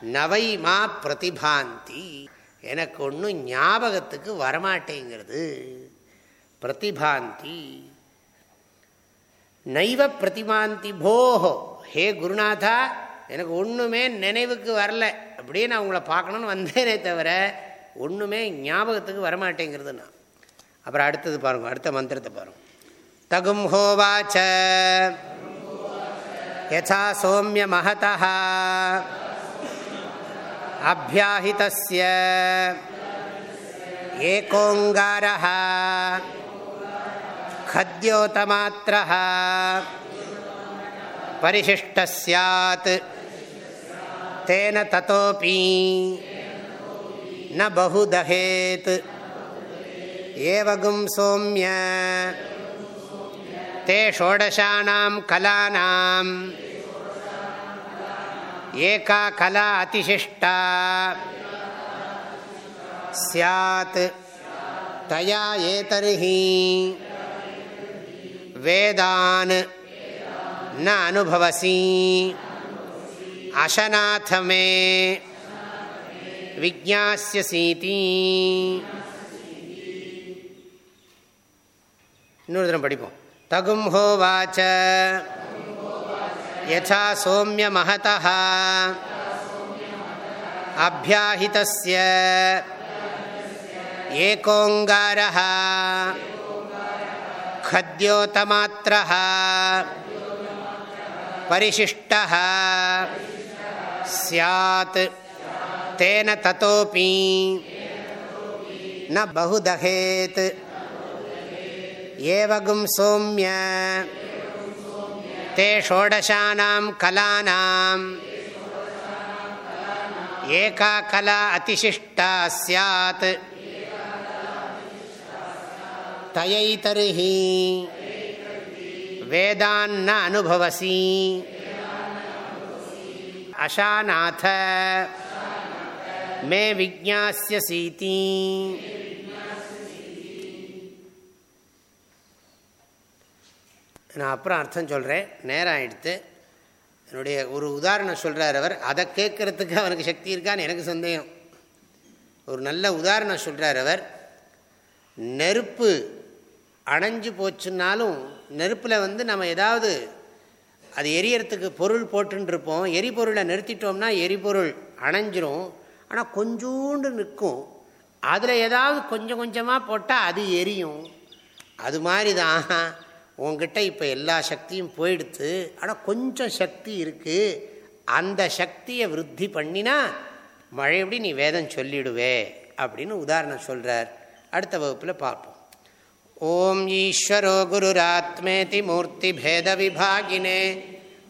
Speaker 1: நவை மா பிரதிபாந்தி. எனக்கு ஒன்றும் ஞாபகத்துக்கு வரமாட்டேங்கிறது. பிரதிபாந்தி. நைவ பிரதிமாந்தி போஹோ ஹே குருநாதா எனக்கு ஒன்றுமே நினைவுக்கு வரல. அப்படியே நான் உங்களை பார்க்கணுன்னு வந்தேனே தவிர ஒன்றுமே ஞாபகத்துக்கு வரமாட்டேங்கிறதுனா. அப்புறம் அடுத்தது பாருங்க அடுத்த மந்திரத்தை பாருங்க. தகும் ஹோவாச்ச. यथा सौम्य महतः। अभ्याहितस्य। एकोङ्गारः। खद्योतमात्रः। परिशिष्टः स्यात् तेन ततोऽपि न बहु दहेत् एवगुं सौम्य। ते षोडशानां कलानाम् एका कला अतिशिष्टा स्यात् तया एतर्हि वेदान् न अनुभवसि अशनाथ मे விஜாசியசீதி இன்னொரு தினம் படிப்போம் तगुं होवाच यथा सौम्यमहतः अभ्याहितस्य। एकोङ्गारः। खद्योतमात्रः। परिशिष्टः। स्यात्। तेन ततोऽपि। न बहुदहेत्। एवगुं सोम्य। ते षोडशानां कलानाम् एका कला अतिशिष्टा स्यात्। तयैतर्हि वेदान्न अनुभवसि। अशानाथ। मे विज्ञास्यसीति। நான் அப்புறம் அர்த்தம் சொல்கிறேன் நேரம் ஆகிடுத்து என்னுடைய ஒரு உதாரணம் சொல்கிறார் அவர். அதை கேட்குறதுக்கு அவனுக்கு சக்தி இருக்கான்னு எனக்கு சந்தேகம். ஒரு நல்ல உதாரணம் சொல்கிறார் அவர். நெருப்பு அணைஞ்சு போச்சுன்னாலும் நெருப்பில் வந்து நம்ம ஏதாவது அது எரியறதுக்கு பொருள் போட்டுருப்போம் எரிபொருளை நிறுத்திட்டோம்னா எரிபொருள் அணைஞ்சிரும். ஆனால் கொஞ்சோண்டு நிற்கும். அதில் ஏதாவது கொஞ்சம் கொஞ்சமாக போட்டால் அது எரியும். அது மாதிரி தான் உங்ககிட்ட இப்போ எல்லா சக்தியும் போயிடுத்து ஆனால் கொஞ்சம் சக்தி இருக்குது அந்த சக்தியை விருத்தி பண்ணினா மழையபடி நீ வேதம் சொல்லிடுவே? அப்படின்னு உதாரணம் சொல்கிறார் அடுத்த வகுப்பில் பார்ப்போம். ஓம் ஈஸ்வரோ குருராத்மேதி மூர்த்தி பேத விபாகினே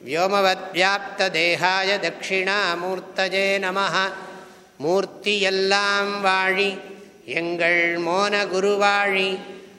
Speaker 1: வியோமவத் வியாப்த தேகாய தட்சிணாமூர்த்தஜே நம மூர்த்தி எல்லாம் வாழி எங்கள் மோன குருவாழி